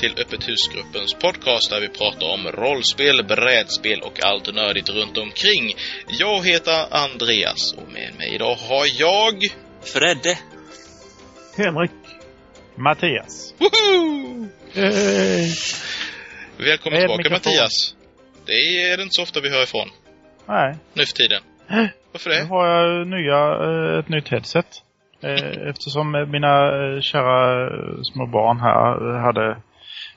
Till Öppet husgruppens podcast där vi pratar om rollspel, brädspel och allt nördigt runt omkring. Jag heter Andreas och med mig idag har jag... Fredde. Henrik. Mattias. Woho! Yay. Välkommen tillbaka mikrofon. Mattias. Det är det inte så ofta vi hör ifrån Nej, nu för tiden. Varför nu det? har jag nya, eh, ett nytt headset. Eh, Eftersom mina eh, kära små barn här hade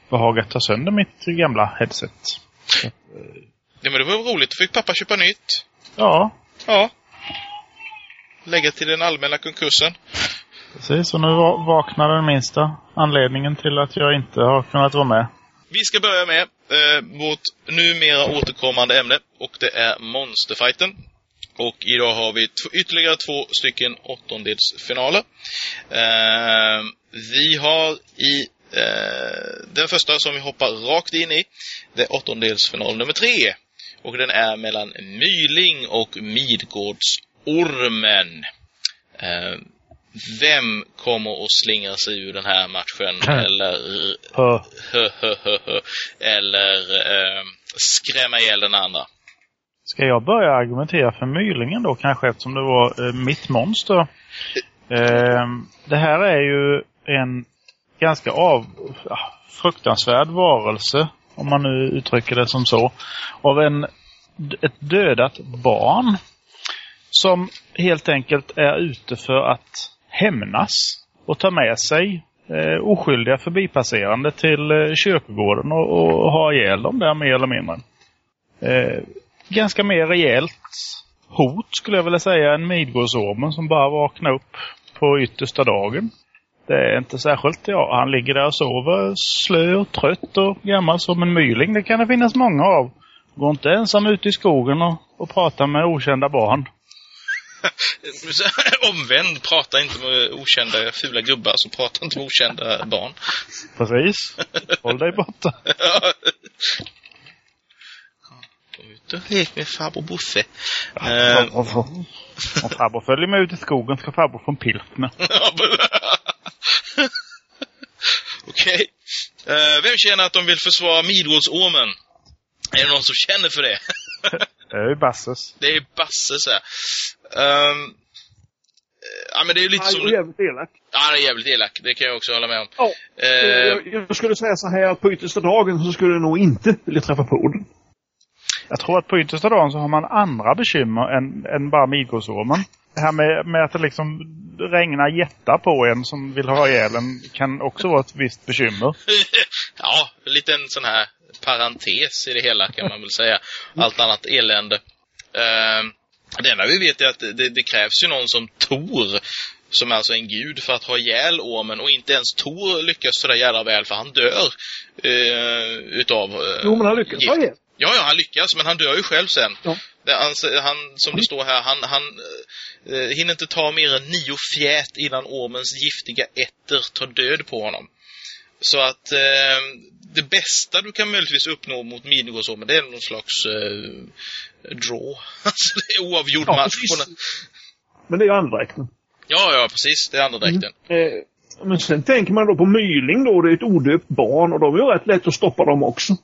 behagat ta sönder mitt gamla headset. Ja, men det var roligt. Då fick pappa köpa nytt. Ja, Ja. Lägga till den allmänna konkursen. precis. Och nu va- vaknar den minsta anledningen till att jag inte har kunnat vara med. Vi ska börja med eh, vårt numera återkommande ämne och det är Monsterfighten. Och idag har vi ytterligare två stycken åttondelsfinaler. Eh, vi har i den första som vi hoppar rakt in i, det är åttondelsfinal nummer tre. Och den är mellan Myling och Midgårdsormen. Eh, vem kommer att slingra sig ur den här matchen? Eller eller eh, skrämma ihjäl den andra. Ska jag börja argumentera för Mylingen då kanske eftersom det var eh, mitt monster? Eh, det här är ju en ganska av, fruktansvärd varelse, om man nu uttrycker det som så, av en, ett dödat barn som helt enkelt är ute för att hämnas och ta med sig eh, oskyldiga förbipasserande till eh, kyrkogården och, och ha ihjäl dem där mer eller mindre. Eh, ganska mer rejält hot skulle jag vilja säga än Midgårdsormen som bara vaknar upp på yttersta dagen. Det är inte särskilt, ja, han ligger där och sover slö och trött och gammal som en myling. Det kan det finnas många av. Går inte ensam ut i skogen och, och pratar med okända barn. Omvänd, prata inte med okända fula gubbar som pratar inte med okända barn. Precis. Håll dig borta. Kom ut och lek med farbror Bosse. Eh, Om farbror följer med ut i skogen ska farbror få en pilsner. Okej. Eh, vem känner att de vill försvara Midgårdsormen? Är det någon som känner för det? Det är ju Basses. det är Basse så här. Ehm, eh, ja, men det är lite Han som... är jävligt elak. Ja, han är jävligt elak. Det kan jag också hålla med om. Ja. Eh, Jag, jag skulle säga så här att på yttersta dagen så skulle jag nog inte vilja träffa på den. Jag tror att på yttersta dagen så har man andra bekymmer än, än bara Midgårdsormen. Det här med, med att det liksom regnar jättar på en som vill ha ihjäl en kan också vara ett visst bekymmer. ja, en liten sån här parentes i det hela kan man väl säga. Allt annat elände. Uh, det enda vi vet är att det, det krävs ju någon som Tor, som är alltså en gud, för att ha ihjäl ormen. Och inte ens Tor lyckas sådär jävla väl, för han dör uh, utav... Uh, Jo, men han lyckas ha ihjäl. Ja, ja, han lyckas, men han dör ju själv sen. Ja. Han, han, som det står här, han, han eh, hinner inte ta mer än nio fjät innan ormens giftiga ätter tar död på honom. Så att eh, det bästa du kan möjligtvis uppnå mot Midgårdsormen, det är någon slags eh, draw. Alltså det är oavgjord Ja, match. precis. Men det är ju andedräkten. Ja, ja, precis. Det är andra dräkten. Eh, men sen tänker man då på myling då. Det är ett odöpt barn och de är ju rätt lätt att stoppa dem också.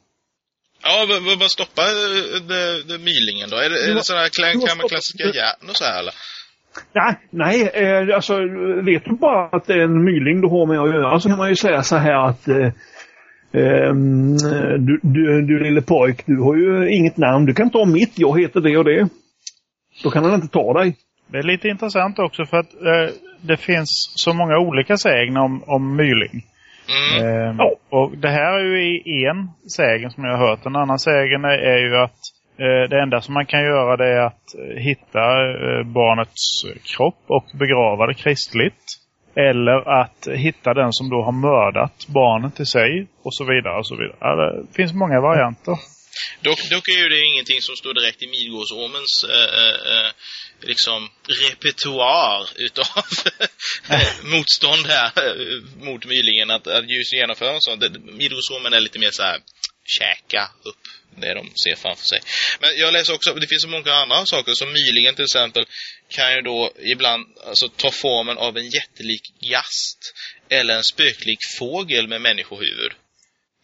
Ja, vad, vad, stoppar eh, det, det mylingen då? Är det, är det sådana här klassiska järn och så här eller? Nej, nej, eh, alltså vet du bara att det är en myling du har med att göra så kan man ju säga så här att eh, ehm, du, du, du lille pojk, du har ju inget namn. Du kan ta mitt, jag heter det och det. Då kan han inte ta dig. Det är lite intressant också för att eh, det finns så många olika sägner om, om myling. Mm. Eh. Och det här är ju i en sägen som jag har hört. En annan sägen är, är ju att eh, det enda som man kan göra det är att eh, hitta eh, barnets kropp och begrava det kristligt. Eller att hitta den som då har mördat barnet i sig och så vidare och så vidare. Det finns många varianter. Dock, dock är ju det ingenting som står direkt i Midgårdsormens eh, eh, eh, liksom repertoar utav motstånd här mot Mylingen att, att just genomföra en sån. Midgårdsormen är lite mer så här käka upp det de ser framför sig. Men jag läser också, det finns så många andra saker, som mylingen till exempel kan ju då ibland alltså, ta formen av en jättelik gast eller en spöklik fågel med människohuvud.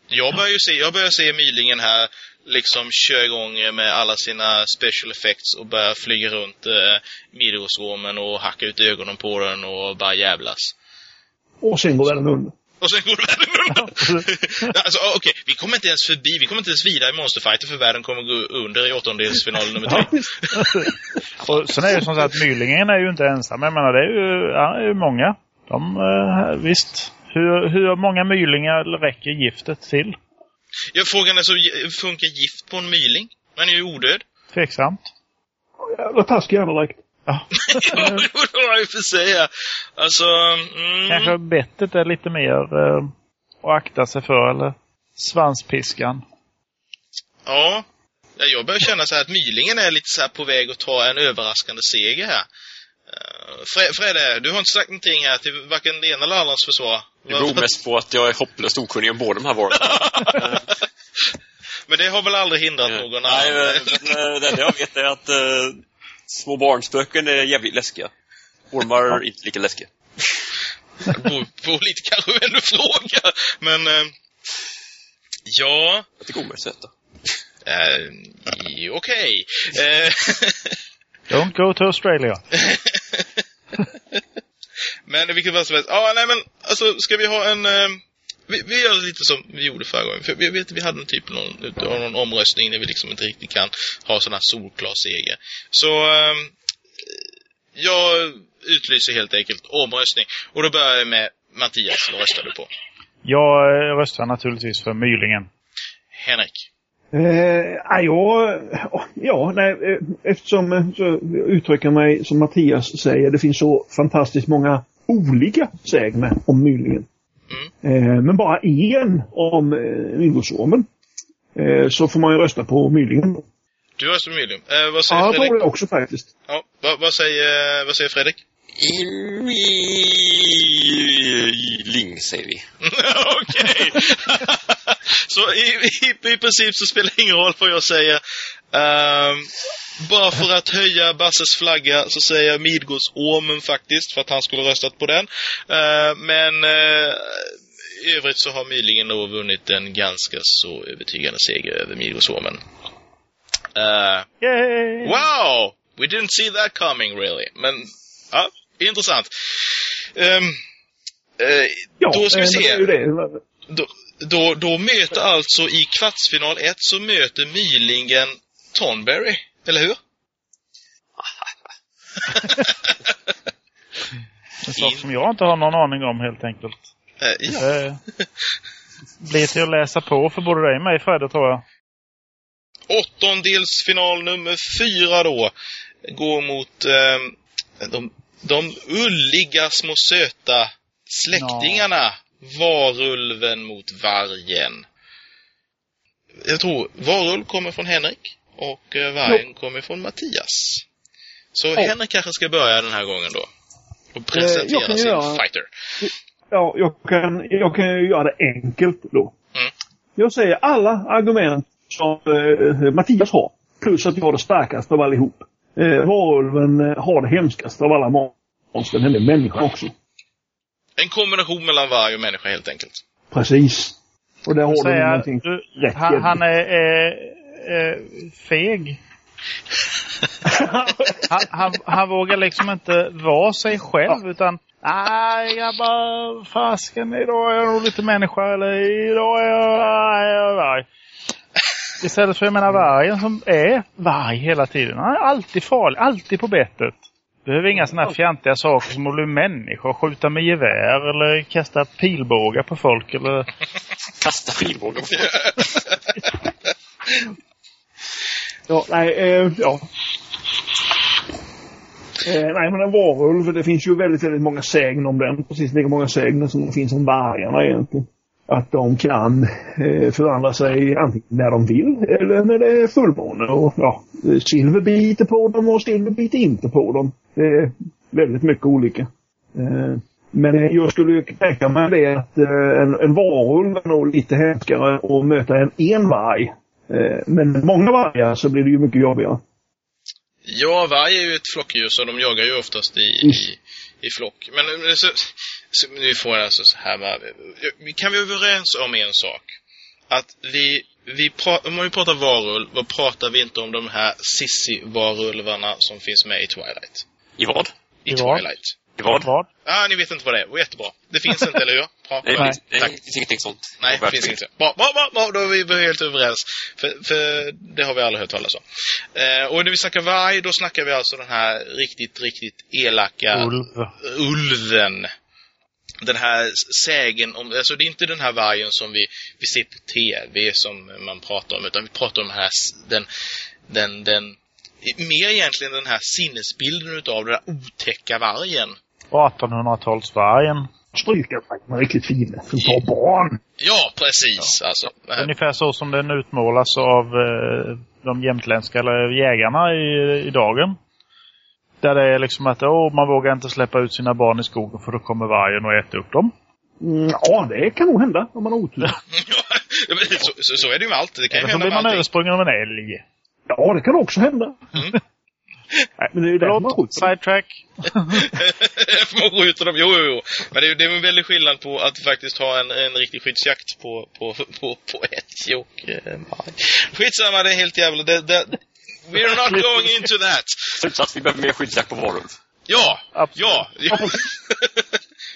Jag börjar ju se, jag börjar se mylingen här liksom köra igång med alla sina special effects och börja flyga runt eh, midrosråmen och hacka ut ögonen på den och bara jävlas. Och sen går världen under. Och sen går världen under. alltså okej, okay. vi kommer inte ens förbi, vi kommer inte ens vidare i Monsterfighter för världen kommer gå under i åttondelsfinalen nummer tre. och sen är det som sagt, Mylingen är ju inte ensam. Jag menar, det är ju, ja, det är ju många. De, eh, visst. Hur, hur många mylingar räcker giftet till? Ja, frågan är så, funkar gift på en myling? Man är ju odöd. Tveksamt. Jävla taskig andedräkt. Ja. ja, det man ju för säga. Alltså... Mm. Kanske bettet är lite mer eh, att akta sig för, eller svanspiskan. Ja. Jag börjar känna så här att Mylingen är lite så här på väg att ta en överraskande seger här. Uh, Fredde, du har inte sagt någonting här till varken det ena eller andras försvar. Det beror mest på att jag är hopplöst okunnig om båda de här valen. men det har väl aldrig hindrat någon Nej, annan? Nej, det enda jag vet är att uh, små barnspöken är jävligt läskiga. Ormar är inte lika läskiga. Får lite kanske vem du frågar. Men, uh, ja. Jag tycker ormar är söta. Uh, Okej. Okay. Uh, Don't go to Australia. Men i vilket fall som helst. Ja, ah, nej men alltså ska vi ha en... Uh, vi, vi gör lite som vi gjorde förra gången. För vi vet vi hade en typ av någon, någon omröstning där vi liksom inte riktigt kan ha sån här solklar seger. Så uh, jag utlyser helt enkelt omröstning. Och då börjar jag med Mattias. Vad röstar du på? Jag röstar naturligtvis för Mylingen. Henrik? Eh, ja, ja, nej, eftersom så uttrycker mig som Mattias säger, det finns så fantastiskt många olika sägner om Mylingen. Mm. Eh, men bara en om eh. Eh, så får man ju rösta på Mylingen. Du röstar på Mylingen. Eh, vad säger ja, Fredrik? Ja, det också faktiskt. Ja, vad, vad, säger, vad säger Fredrik? Ling, säger vi. Okej. så i, i, i princip så spelar det ingen roll vad jag säger. Um, bara för att höja Basses flagga så säger jag Midgårdsormen faktiskt, för att han skulle röstat på den. Uh, men uh, i övrigt så har Mylingen då vunnit en ganska så övertygande seger över Midgårdsormen. Uh, Yay! wow! We didn't see that coming really. Men, ja, intressant. Um, uh, ja, då ska vi se. Då, då, då möter alltså i kvartsfinal 1 så möter Mylingen Tonberry, eller hur? En sak som jag inte har någon aning om helt enkelt. Uh, ja. Det blir till att läsa på för både dig och mig Fredde tror jag. Åttondelsfinal nummer fyra då. Går mot eh, de, de ulliga små söta släktingarna. Ja. Varulven mot vargen. Jag tror varulv kommer från Henrik och eh, vargen kommer från Mattias. Så ja. Henrik kanske ska börja den här gången då. Och presentera eh, sin göra, fighter. Ja, jag kan, jag kan göra det enkelt då. Mm. Jag säger alla argument som eh, Mattias har. Plus att jag har det starkaste av allihop. Eh, varulven har det hemskaste av alla monster, nämligen människan också. En kombination mellan varg och människa helt enkelt. Precis. Och där har du någonting du, han, han är, är, är feg. han, han, han, vågar liksom inte vara sig själv utan Nej grabbar, fasken idag är jag nog lite människa eller idag är jag, nej, jag varg. Istället för jag menar vargen som är varg hela tiden. Han är alltid farlig, alltid på bettet. Behöver inga sådana här fjantiga saker som att bli människa och skjuta med gevär eller kasta pilbågar på folk eller... Kasta pilbågar på folk? ja, nej, eh, ja. Eh, nej, men en varulv, det finns ju väldigt, väldigt många sägner om den. Precis lika många sägner som det finns om vargarna egentligen. Att de kan eh, förvandla sig antingen när de vill eller när det är fullmåne. Och, ja, silver biter på dem och silver biter inte på dem. Det är väldigt mycket olika. Eh, Men jag skulle ju tänka mig det att eh, en, en varulv är nog lite hemskare att möta än en varg. Eh, Men många vargar så blir det ju mycket jobbigare. Ja, varg är ju ett flockdjur så de jagar ju oftast i, Mm. i, i flock. Men eh, så, så, nu får jag alltså så här med, Kan vi vara överens om en sak? Att vi, vi pra, om vi pratar varulv, vad pratar vi inte om de här sissi-varulvarna som finns med i Twilight? I vad? I, I? Twilight. I vad? Vad? Ah, ni vet inte vad det är. Och jättebra. Det finns inte, eller hur? Bra. Nej, bra. det finns- nej, Tack. det finns ingenting sånt. Nej, det finns inte. Bra, bra, bra, bra, då är vi helt överens. För, för det har vi alla hört talas om. Eh, och när vi snackar varg, då snackar vi alltså den här riktigt, riktigt elaka Ulv. ulven. Den här sägen om, alltså det är inte den här vargen som vi, vi ser på TV som man pratar om, utan vi pratar om den här, den, den, den, mer egentligen den här sinnesbilden utav den där otäcka vargen. 1800-talsvargen. Stryka med riktigt fin. Som tar barn. Ja, precis alltså. Det här- Ungefär så som den utmålas av eh, de jämtländska eller jägarna i, i dagen. Där det är liksom att åh, man vågar inte släppa ut sina barn i skogen för då kommer vargen och äter upp dem. Mm, Ja, det kan nog hända om man har otur. Ja, men så, så, så är det ju med allt. Det kan ju Eller så hända blir med man allting. översprungen av en älg. Ja, det kan också hända. Mm. Nej, men det är ju därför man Förlåt, skjuter. sidetrack. man skjuter dem, jo, jo, jo. Men det är, det är en väldig skillnad på att faktiskt ha en, en riktig skyddsjakt på, på, på, på älg och eh. Skitsamma, det är helt jävla... Det, det, we're not going into that. Slutsats, vi behöver mer skyddsjakt på varulv. Ja, Absolut. ja.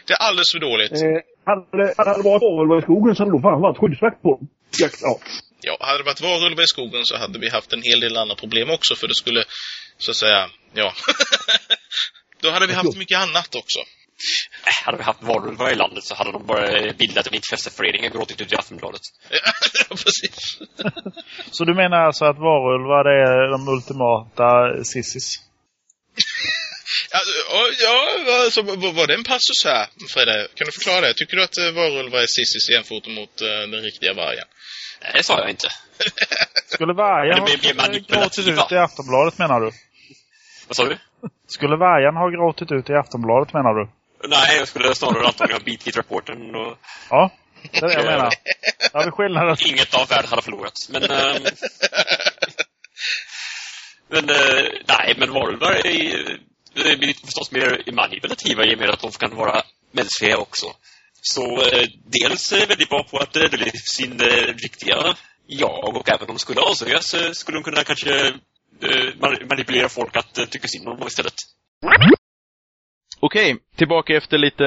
det är alldeles för dåligt. Eh, hade, hade det varit varulvar i skogen så hade det fan varit skyddsjakt på dem. Jakt, ja. Ja, hade det varit varulvar i skogen så hade vi haft en hel del andra problem också, för det skulle, så att säga, ja. Då hade vi haft mycket annat också. Äh, hade vi haft varulvar i landet så hade de bara bildat en intresseförening och gråtit ut i Aftonbladet. ja, precis. Så du menar alltså att varulvar är de ultimata sissis? Ja, alltså, var det en passus här, Freda? Kan du förklara det? Tycker du att eh, varulvar är sissis jämfört mot eh, den riktiga vargen? Nej, det sa jag inte. Skulle vargen Det ha gråtit ut i Aftonbladet menar du? Vad sa du? Skulle vargen ha gråtit ut i Aftonbladet menar du? Nej, jag skulle snarare antagligen ha bitit rapporten och Ja, det är det jag menar. Där har vi skillnaden. inget av världen hade förlorats. Men... ehm, men, eh, nej, men varulvar är, är blir förstås mer manipulativa i och med att de kan vara mänskliga också. Så eh, dels är väldigt bra på att dölja sin eh, riktiga jag och även om de skulle avslöjas eh, skulle de kunna kanske manipulera folk att eh, tycka synd om dem istället. Okej, tillbaka efter lite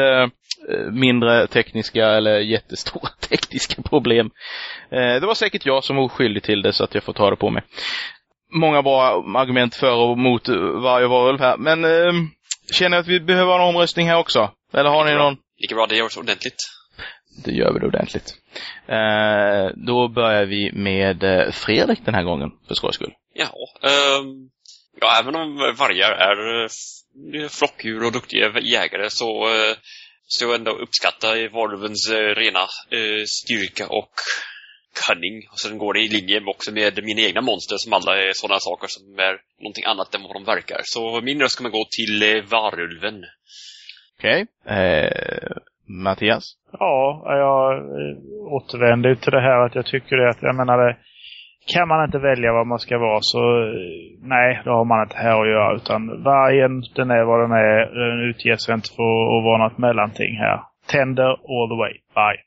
eh, mindre tekniska eller jättestora tekniska problem. Eh, det var säkert jag som var oskyldig till det så att jag får ta det på mig. Många bra argument för och mot eh, varje varulv här, men eh, känner jag att vi behöver en omröstning här också? Eller har ni någon? Lika bra det görs ordentligt. Det gör vi det ordentligt. Eh, då börjar vi med eh, Fredrik den här gången, för skojs skull. Ja, ehm, ja, även om vargar är eh, flockdjur och duktiga jägare så, eh, så jag ändå uppskattar varulvens eh, rena styrka och cunning. Och sen går det i linje också med mina egna monster som alla är sådana saker som är någonting annat än vad de verkar. Så min röst kommer gå till varulven. Okej. Eh, Mattias? Ja, jag återvänder till det här att jag tycker det att, jag menar det, kan man inte välja vad man ska vara så eh, nej, då har man inte här att göra. Utan vargen, den är vad den är. Den utger sig inte för att vara något mellanting här. Tender all the way. Bye.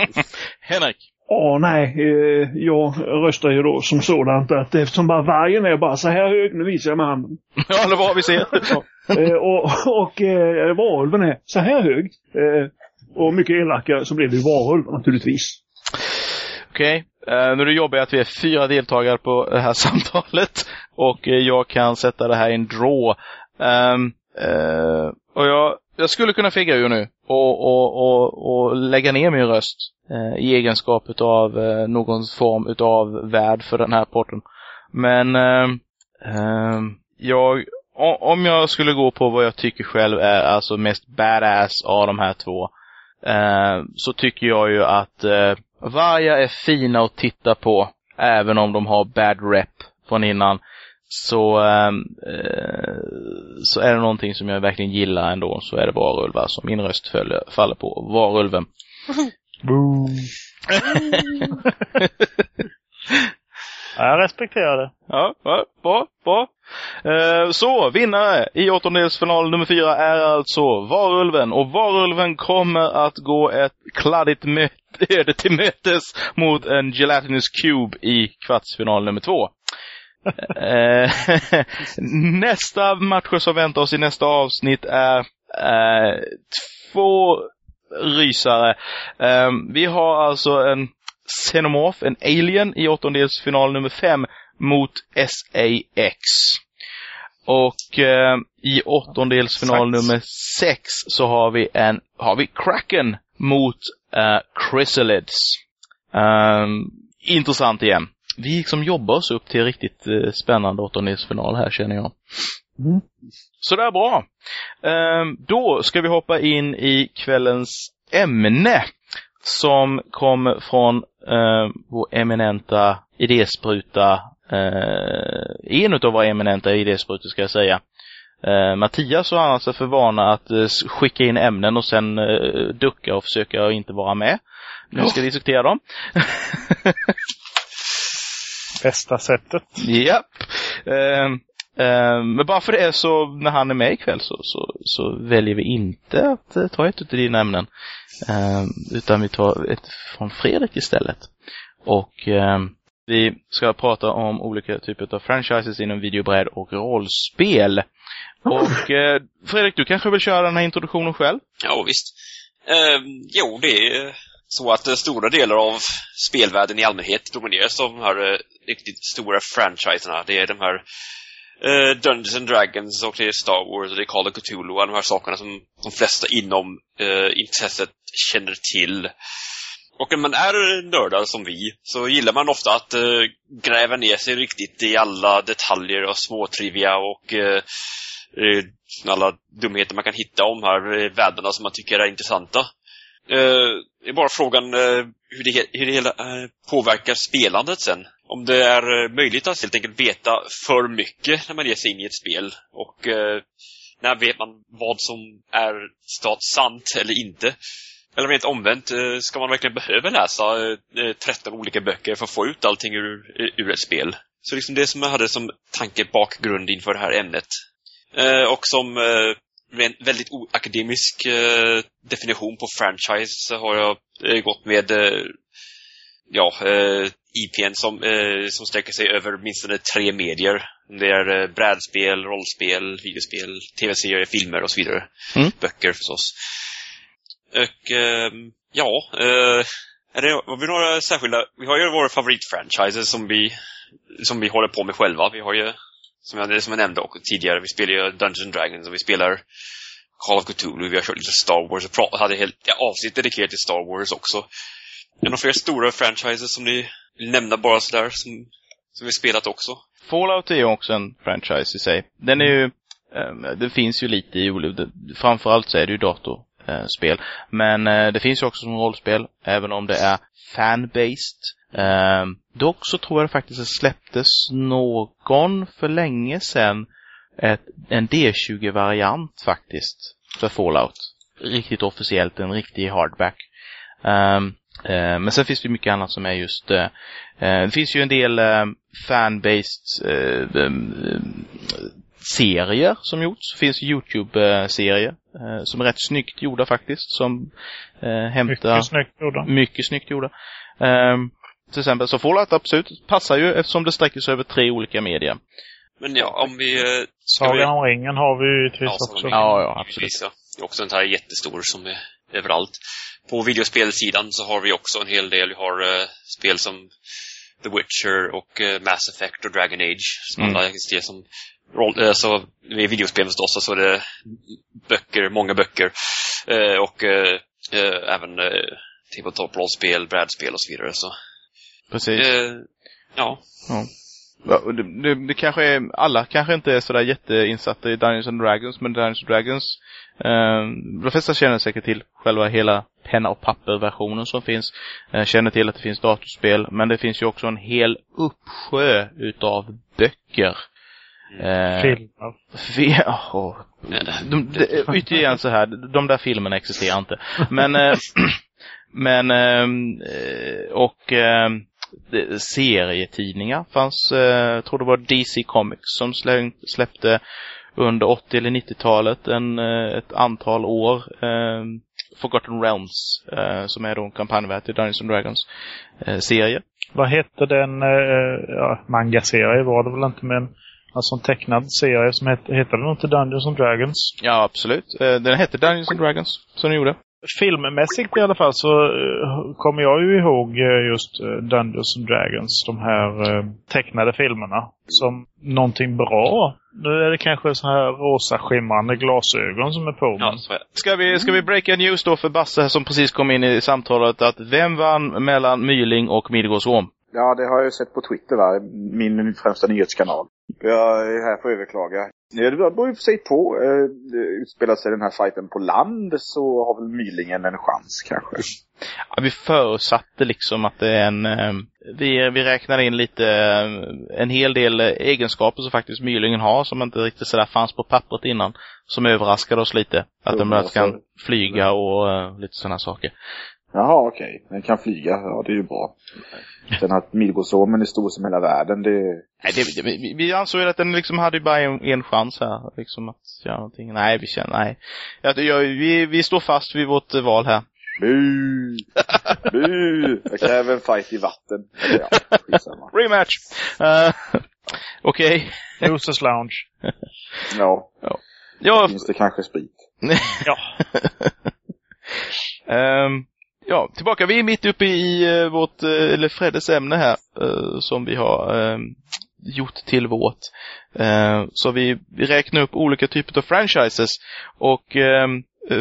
Henrik? Ja, nej. Eh, jag röstar ju då som sådant att eftersom bara vargen är bara så här hög, nu visar jag med handen. Ja, det var vi ser. Eh, och och eh, varulven är så här hög. Eh, och mycket elakare så blir det ju varulv naturligtvis. Okej. Eh, nu är det jobbiga att vi är fyra deltagare på det här samtalet. Och eh, jag kan sätta det här i en draw. Um, uh, och jag, jag skulle kunna figga ur nu och, och, och, och lägga ner min röst uh, i egenskap av uh, någon form utav värd för den här porten. Men ehm, ehm, jag, om jag skulle gå på vad jag tycker själv är alltså mest badass av de här två så tycker jag ju att vargar är fina att titta på även om de har bad rep från innan. så, ehm, eh, så är det någonting som jag verkligen gillar ändå så är det varulvar. Så min röst följer, faller på varulven. Ja, jag respekterar det. Ja, ja bra, bra. Eh, så, vinnare i åttondelsfinal nummer fyra är alltså Varulven. Och Varulven kommer att gå ett kladdigt öde till mötes mot en Gelatinous Cube i kvartsfinal nummer två. Eh, nästa matcher som väntar oss i nästa avsnitt är eh, två rysare. Eh, vi har alltså en Xenomorph, en Alien i åttondelsfinal nummer fem mot SAX. Och eh, i åttondelsfinal nummer sex så har vi en, har vi Kraken mot eh, Chrysalids. Ehm, intressant igen. Vi liksom jobbar oss upp till riktigt eh, spännande åttondelsfinal här känner jag. Mm. Så det är bra. Ehm, då ska vi hoppa in i kvällens ämne som kommer från eh, vår eminenta idéspruta, eh, en utav våra eminenta idésprutor ska jag säga. Eh, Mattias har annars för vana att eh, skicka in ämnen och sen eh, ducka och försöka inte vara med. Nu ska vi diskutera dem. Bästa sättet. Japp. Ehm, ehm, men bara för det så, när han är med ikväll så, så, så väljer vi inte att eh, ta ett av dina ämnen. Utan vi tar ett från Fredrik istället. Och vi ska prata om olika typer av franchises inom videobräd och rollspel. Och eh, Fredrik, du kanske vill köra den här introduktionen själv? Ja, visst. Eh, jo, det är så att eh, stora delar av spelvärlden i allmänhet domineras av de här eh, riktigt stora franchiserna. Det är de här eh, Dungeons and Dragons och det är Star Wars och det är Call of Cthulhu och de här sakerna som de flesta inom eh, intresset känner till. Och när man är nördar som vi så gillar man ofta att eh, gräva ner sig riktigt i alla detaljer och småtrivia och eh, eh alla dumheter man kan hitta om här eh, världarna som man tycker är intressanta. Eh, det är bara frågan eh, hur, det, hur det hela eh, påverkar spelandet sen. Om det är eh, möjligt att helt enkelt veta för mycket när man ger sig in i ett spel. Och eh, när vet man vad som är stat sant eller inte. Eller rent omvänt, eh, ska man verkligen behöva läsa eh, eh, 13 olika böcker för att få ut allting ur, ur ett spel? Så liksom det som jag hade som tankebakgrund inför det här ämnet. Eh, och som eh, ren- väldigt oakademisk eh, definition på franchise så har jag eh, gått med eh, ja, eh, IPn som, eh, som sträcker sig över minst tre medier. Det är eh, brädspel, rollspel, videospel, tv-serier, filmer och så vidare. Mm. Böcker förstås. Och ehm, ja, eh, är det, har vi några särskilda, vi har ju våra favoritfranchises som vi, som vi håller på med själva. Vi har ju, som jag, som jag nämnde också tidigare, vi spelar ju Dungeons and Dragons och vi spelar Call of Cthulhu, vi har kört lite Star Wars och hade helt ja, avsnitt dedikerat till Star Wars också. Är det några fler stora franchises som ni vill nämna bara sådär, som, som vi spelat också? Fallout är ju också en franchise i sig. Den är ju, um, det finns ju lite i olika, framförallt så är det ju dator. Eh, spel. Men eh, det finns ju också som rollspel, även om det är fan-based. Eh, dock så tror jag det faktiskt det släpptes någon för länge sedan ett, en D20-variant faktiskt för Fallout. Riktigt officiellt, en riktig hardback. Um, uh, men sen finns det ju mycket annat som är just uh, uh, Det finns ju en del eh, fan-based ehm, serier som gjorts. Det finns Youtube-serier eh, som är rätt snyggt gjorda faktiskt. Som eh, hämtar Mycket snyggt gjorda. mycket snyggt gjorda. Ehm, till exempel så Fallout absolut passar ju eftersom det sträcker sig över tre olika medier. Men ja, om vi... eh, Ska Sagan vi... om ringen har vi ju givetvis Ja, också. Ja, ja, absolut. Ja. Det är också en sån här jättestor som är överallt. På videospelsidan så har vi också en hel del. Vi har eh, spel som The Witcher och eh, Mass Effect och Dragon Age. Som Mm. alla existerar som roll, eh, så med videospel förstås så är det böcker, många böcker. Eh, och eh, eh, även eh, tabletop-rollspel, brädspel och så vidare. Så, Precis. eh, ja. Ja, Det, det, det kanske är, alla kanske inte är sådär jätteinsatta i Dungeons and Dragons, men Dungeons and Dragons, eh, de flesta känner säkert till själva hela penna och papper-versionen som finns. Eh, känner till att det finns datorspel, men det finns ju också en hel uppsjö utav böcker. Eh, Filmer. fi- åh, de, de, ytterligare så här, de där filmerna existerar inte. Men, eh, men, ehm, eh, och eh, serietidningar fanns, eh, jag tror det var DC Comics som släppte under 80 eller 90-talet en, eh, ett antal år. Eh, Forgotten Realms, eh, som är då en kampanjvärld till Dungeons and Dragons eh, serie. Vad hette den, eh, ja, manga-serie var det väl inte, men alltså en tecknad serie som hette, hette den inte Dungeons and Dragons? Ja, absolut. Eh, den hette Dungeons and Dragons, som den gjorde. Filmmässigt i alla fall så eh, kommer jag ju ihåg eh, just Dungeons and Dragons, de här tecknade filmerna, som någonting bra. Nu är det kanske så här rosa skimrande glasögon som är på. Ja, så är det. Ska vi, ska vi breaka news då för Basse som precis kom in i samtalet att vem vann mellan Myling och Midgårdsorm? Ja, det har jag ju sett på Twitter, va? min främsta nyhetskanal. Jag är här för att överklaga. Det beror ju för sig på. Eh, Utspelar sig den här fighten på land så har väl Mylingen en chans kanske. Ja, vi förutsatte liksom att det är en... eh, Vi, vi räknar in lite, eh, en hel del egenskaper som faktiskt Mylingen har som inte riktigt sådär fanns på pappret innan. Som överraskade oss lite. Att de kan så- flyga och lite sådana saker. Jaha, okej. Den kan flyga. Ja, det är ju bra. Sen att Midgårdsormen är stor som hela världen, det... Nej, det, det, vi, vi ansåg ju att den liksom hade bara en, en chans här. Liksom att göra någonting. Nej, vi känner, nej. Ja, det gör, vi, vi står fast vid vårt eh, val här. Bu! Bu! Jag kräver en fight i vatten. Eller ja, skitsamma. Rematch! Uh, Okej. Losers Lounge. Ja, Ja, finns det kanske sprit. Ja. Ehm, ja, tillbaka. Vi är mitt uppe i eh, vårt, eh, eller Freddes ämne här, eh, som vi har gjort till vårt. Så vi, räknar upp olika typer av franchises. Och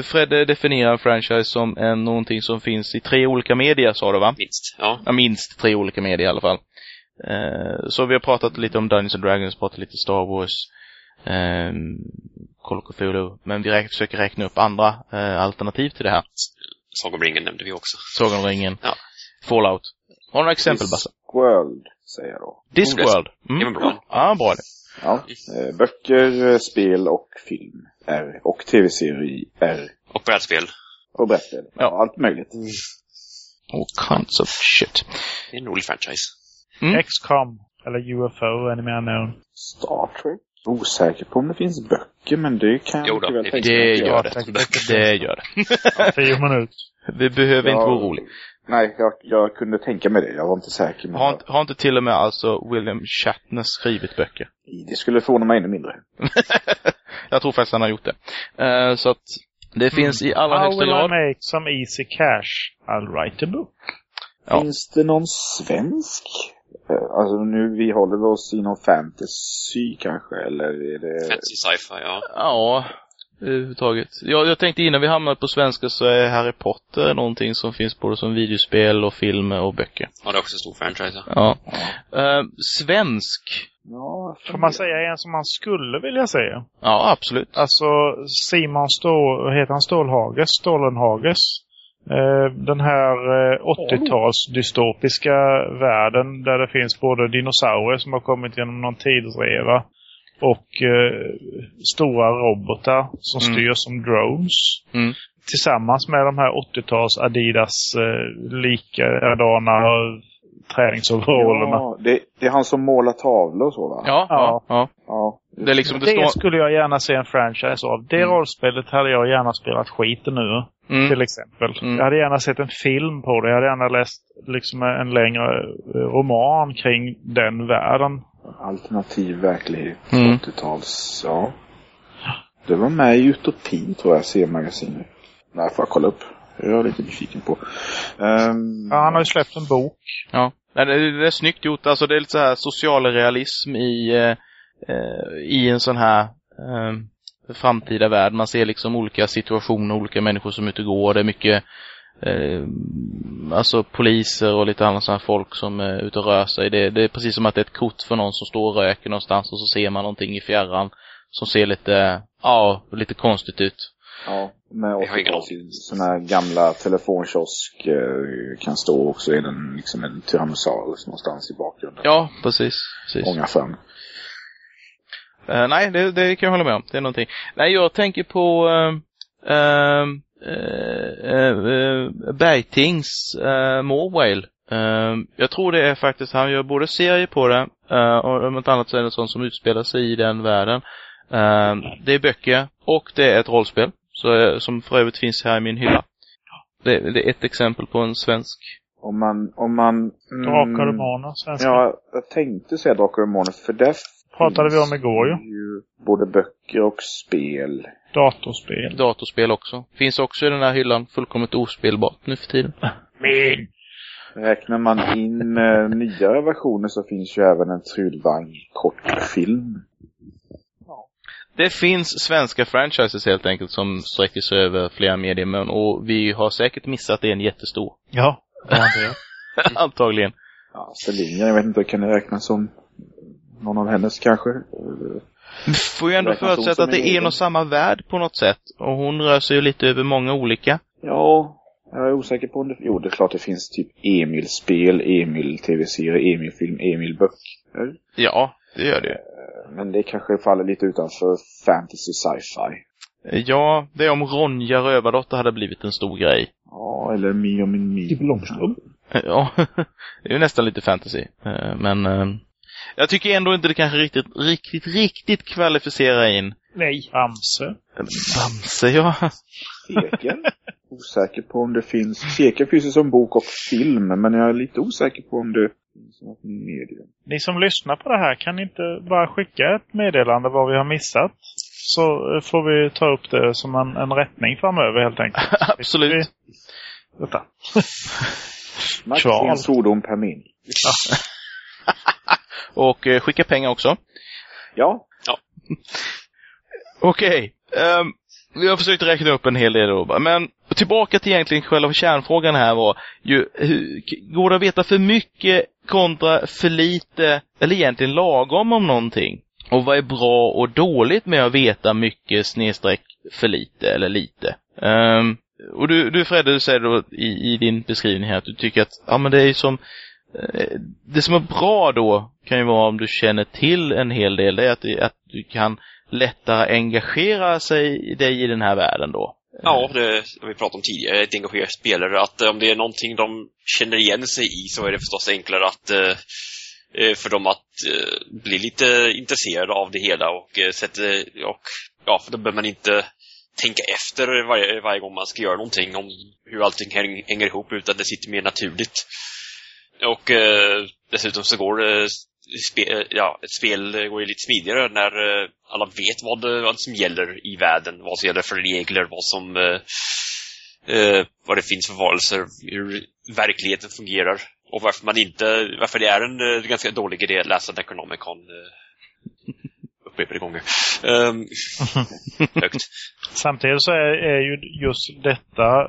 Fredde definierar en franchise som en, någonting som finns i tre olika medier, sa du va? Minst. Ja. Ja, minst tre olika medier i alla fall. Så vi har pratat lite om Dungeons and Dragons, pratat lite Star Wars, Call of Cthulhu, men vi försöker räkna upp andra alternativ till det här. Sagan om ringen nämnde vi också. Sagan om ringen, Ja. Fallout. Har du några exempel Basse? Discworld, säger jag då. Discworld. Det var Mm. bra. Ja, bra det. Ja. Eh, böcker, eh, spel och film R. Och tv-serie R. Och brädspel. Och brädspel. Ja. Ja. Allt möjligt. All kinds of shit. Det är en rolig franchise. Mm. XCOM. Eller UFO, Enemy Unknown. Star Trek. Osäker på om det finns böcker, men det kan jag Jo då, mycket väl det tänka Det att gör det. Det gör det. Tio minuter. Vi behöver inte vara oroliga. Nej, jag, jag kunde tänka mig det. Jag var inte säker. Men Har, inte- har inte till och med alltså William Shatner skrivit böcker? det skulle förvåna mig ännu mindre. Jag tror faktiskt han har gjort det. Eh, så att det finns i allra How högsta will I grad. make some easy cash? I'll write a book. Ja. Finns det någon svensk? Eh, Alltså nu, vi håller oss inom fantasy kanske, eller är det... Fantasy sci-fi, ja. Ja, överhuvudtaget. Jag, jag tänkte innan vi hamnade på svenska så är Harry Potter någonting som finns både som videospel och film och böcker. Ja, det är också en stor franchise. Ja. Ja. Eh, svensk. Ja, Får man säga en som man skulle vilja säga? Ja, absolut. Alltså Simon Stål, heter han Stålhages? Stålenhages. Eh, den här eh, 80-tals dystopiska världen där det finns både dinosaurier som har kommit genom någon tidsreva och eh, stora robotar som Mm. styrs som drones. Mm. Tillsammans med de här 80-tals Adidas eh, likadana träningsoverallerna. ja det, det är han som målar tavlor och så va? Ja, ja. ja. Ja. Det är liksom, det Det står... skulle jag gärna se en franchise av. Det Mm. rollspelet hade jag gärna spelat skiten ur. Mm. Till exempel. Mm. Jag hade gärna sett en film på det. Jag hade gärna läst liksom en längre eh, roman kring den världen. Alternativ verklighet, Mm. 80-tals, ja. Det var med i Utopi tror jag, C-magasinet. Nej, får jag kolla upp. Jag är lite nyfiken på. Ehm, Ja, han har ju släppt en bok. Ja. Nej, det, det är snyggt gjort. Alltså det är lite så här social realism i, eh, i en sån här eh, framtida värld. Man ser liksom olika situationer, olika människor som är ute och går. Det är mycket eh, alltså poliser och lite annat sånt här folk som är ute och rör sig. Det, det är precis som att det är ett kort för någon som står och röker någonstans och så ser man någonting i fjärran som ser lite, ja, lite konstigt ut. Ja, ingen 80-tals sådana här gamla telefonkiosk eh, kan stå också är den liksom en Tyrannosaurus någonstans i bakgrunden. Ja, precis. precis. Många fram. Eh, nej, det, det kan jag hålla med om. Det är någonting. Nej, jag tänker på uh, uh, uh, Bergtings uh, Morwale. jag tror det är faktiskt, han gör både serie på det och om inte annat så är det sånt som utspelar sig i den världen. det är böcker och det är ett rollspel. Så, som för övrigt finns här i min hylla. Det, det är ett exempel på en svensk om man... Om man mm, Drakar och Demoner, svenska. Ja, jag tänkte säga Drakar och Demoner, för det pratade vi om igår ju. ju. Både böcker och spel. Datorspel. Datorspel också. Finns också i den här hyllan. Fullkomligt ospelbart nu för tiden. Men! Räknar man in eh, nyare versioner så finns ju även en Trudvang kortfilm. Det finns svenska franchises helt enkelt som sträcker sig över flera medier och vi har säkert missat en jättestor. Ja, Antagligen. Ja, Astrid jag vet inte, kan det räknas som någon av hennes kanske? Vi får ju ändå förutsätta att det är en och samma värld på något sätt. Och hon rör sig ju lite över många olika. Ja, jag är osäker på om det... Jo, det är klart det finns typ Emil-spel, Emil-tv-serie, Emil-film, Emil-böcker. Ja, det gör det. Eh, men det kanske faller lite utanför fantasy sci-fi. Ja, det är om Ronja Rövardotter hade blivit en stor grej. Ja, eller Mi och min Mi. Typ Långstrump. Ja, det är ju nästan lite fantasy. Eh, men eh, jag tycker ändå inte det kanske riktigt, riktigt, riktigt kvalificerar in. Nej, Bamse. Bamse, ja. Feken? osäker på om det finns. Feken finns ju som bok och film, men jag är lite osäker på om det finns något medium. Ni som lyssnar på det här, kan ni inte bara skicka ett meddelande vad vi har missat? Så får vi ta upp det som en, en rättning framöver helt enkelt. Absolut. Vänta. Max en fordon per min. Ja. Och eh, skicka pengar också. Ja. ja. Okej. Okay. Um, ehm, vi har försökt räkna upp en hel del då. Men tillbaka till egentligen själva kärnfrågan här var ju, hur, går det att veta för mycket kontra för lite, eller egentligen lagom om någonting? Och vad är bra och dåligt med att veta mycket snedstreck för lite eller lite? Um, och du, du Fredde, du säger då i, i, din beskrivning här att du tycker att, ja men det är som, eh, Eh, det som är bra då kan ju vara om du känner till en hel del, det är att, att du kan lättare engagera sig dig i den här världen då. Ja, det har vi pratat om tidigare, att engagera spelare. Att eh, om det är någonting de känner igen sig i så är det förstås enklare att eh, för dem att bli lite intresserade av det hela och sätta, och ja, för då behöver man inte tänka efter varje, varje gång man ska göra någonting om hur allting hänger ihop, utan det sitter mer naturligt. Och eh, dessutom så går det, eh, spe, eh, ja, ett spel går ju lite smidigare när eh, alla vet vad, eh, vad som gäller i världen, vad som gäller för regler, vad som eh, vad det finns för varelser, hur verkligheten fungerar. Och varför man inte, varför det är en ganska dålig idé att läsa Necronomicon eh, upprepade gånger. Um, högt. Samtidigt så är, är, ju just detta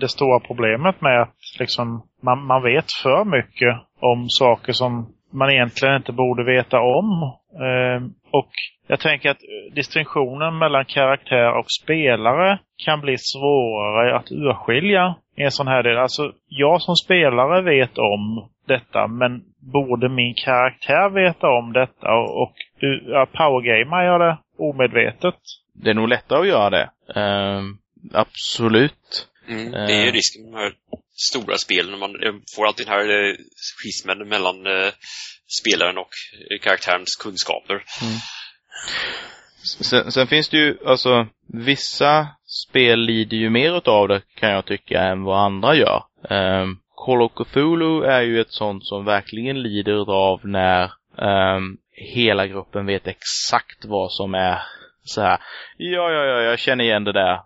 det stora problemet med att liksom, man, man vet för mycket om saker som man egentligen inte borde veta om. Um, och jag tänker att distinktionen mellan karaktär och spelare kan bli svårare att urskilja en sån här del. Alltså, jag som spelare vet om detta, men borde min karaktär veta om detta? Och, och ja, powergamar gör det omedvetet. Det är nog lättare att göra det. Uh, absolut. Mm, det är ju ehm. risken med de här stora spelen. Man får alltid den här eh, schismen mellan eh, spelaren och karaktärens kunskaper. Mm. Sen, sen, finns det ju, alltså, vissa spel lider ju mer utav det kan jag tycka än vad andra gör. Um, Call of Cthulhu är ju ett sånt som verkligen lider av när um, hela gruppen vet exakt vad som är så här. Ja, ja, ja, jag känner igen det där.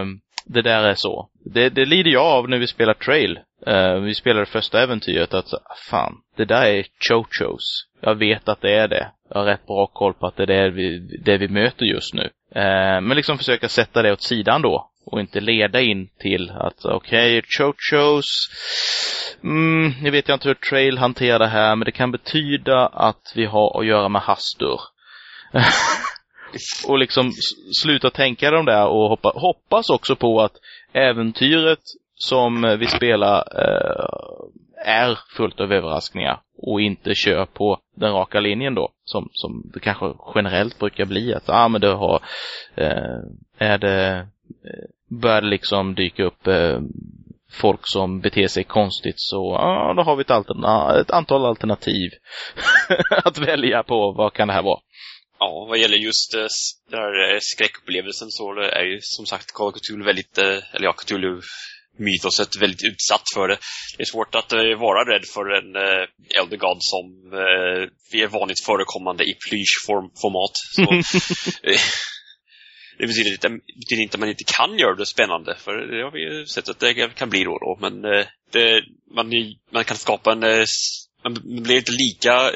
Um, det där är så. Det, det lider jag av när vi spelar Trail. Uh, vi spelade första äventyret att, fan, det där är Chochos. Jag vet att det är det. Jag har rätt bra koll på att det är det vi, det vi möter just nu. Eh, men liksom försöka sätta det åt sidan då. Och inte leda in till att okej, okay, Chochos, mm, nu vet jag inte hur Trail hanterar det här, men det kan betyda att vi har att göra med Hastur. och liksom sluta tänka de där och hoppa, hoppas också på att äventyret som vi spelar eh, är fullt av överraskningar och inte kör på den raka linjen då, som, som det kanske generellt brukar bli. Att, ah, men det har, eh, är det, eh, börjar det liksom dyka upp eh, folk som beter sig konstigt så, ja, då har vi ett, alterna ah, ett antal alternativ att välja på. Vad kan det här vara? Ja, vad gäller just eh, den här eh, skräckupplevelsen så är ju som sagt Call of Cthulhu väldigt, eh, eller ja, Cthulhu mytoset väldigt utsatt för det. Det är svårt att uh, vara rädd för en uh, Elder God som uh, är vanligt förekommande i plyschformat. det betyder inte, betyder inte att man inte kan göra det spännande, för det har vi sett att det kan bli då. då. Men det, man, man kan skapa en... Man blir inte lika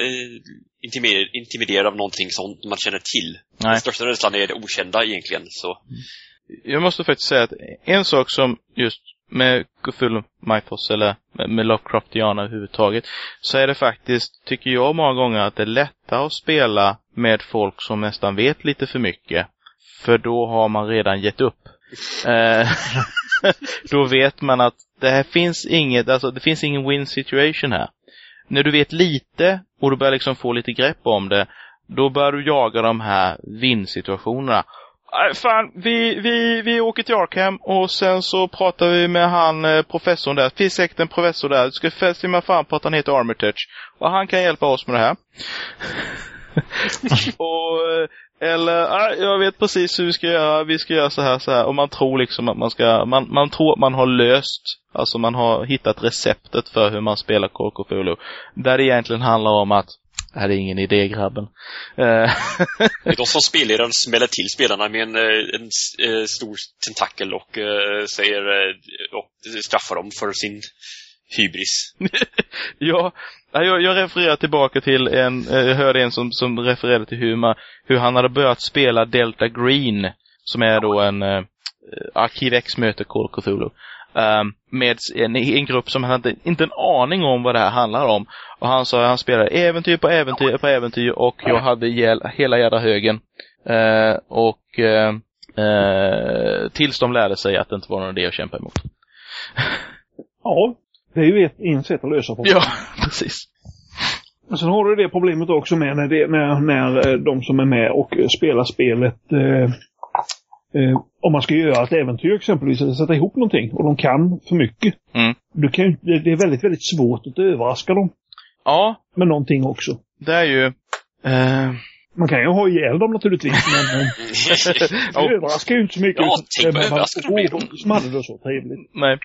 intimiderad av någonting som man känner till. Nej. Den största rädslan är det okända egentligen. Så. Jag måste faktiskt säga att en sak som just med Cthulhu Mythos eller med Lovecraftiana överhuvudtaget så är det faktiskt, tycker jag många gånger, att det är lättare att spela med folk som nästan vet lite för mycket. För då har man redan gett upp. Eh, då vet man att det här finns inget, alltså det finns ingen win situation här. När du vet lite och du börjar liksom få lite grepp om det, då börjar du jaga de här vinn-situationerna. Nej, fan, vi, vi, vi åker till Arkham och sen så pratar vi med han eh, professorn där. Finns säkert en professor där. Du ska se mig fan på att han heter Armitage. Och han kan hjälpa oss med det här. och, eh, eller, nej, jag vet precis hur vi ska göra. Vi ska göra så här, så här. Och man tror liksom att man ska, man, man tror att man har löst, alltså man har hittat receptet för hur man spelar Call Cthulhu. Där det egentligen handlar om att det här är ingen idé grabben. Eh. det är de som spelledaren smäller till spelarna med en, eh, en, en eh, stor tentakel och uh, säger och straffar dem för sin hybris. ja, jag, jag refererar tillbaka till en, jag hörde en som, som refererade till hur, man, hur han hade börjat spela Delta Green, som är då en uh, X möter Call Cthulhu. Um, med en, en grupp som hade inte en aning om vad det här handlar om. Och han sa att han spelade äventyr på äventyr på äventyr och jag hade ihjäl hela jädra högen. Uh, och uh, uh, tills de lärde sig att det inte var någon idé att kämpa emot. ja, det är ju ett, en sätt att lösa problemet. Ja, precis. Men sen har du det problemet också med när, det, när, när de som är med och spelar spelet eh, Eh, om man ska göra ett äventyr exempelvis, eller sätta ihop någonting, och de kan för mycket. Mm. Du kan, det är väldigt, väldigt svårt att överraska dem. Ja. Med någonting också. Det är ju... Eh... Man kan ju ha ihjäl dem naturligtvis, men det överraskar ju inte så mycket. Ja, tänk vad överraskande de blir. som hade det så trevligt. Nej.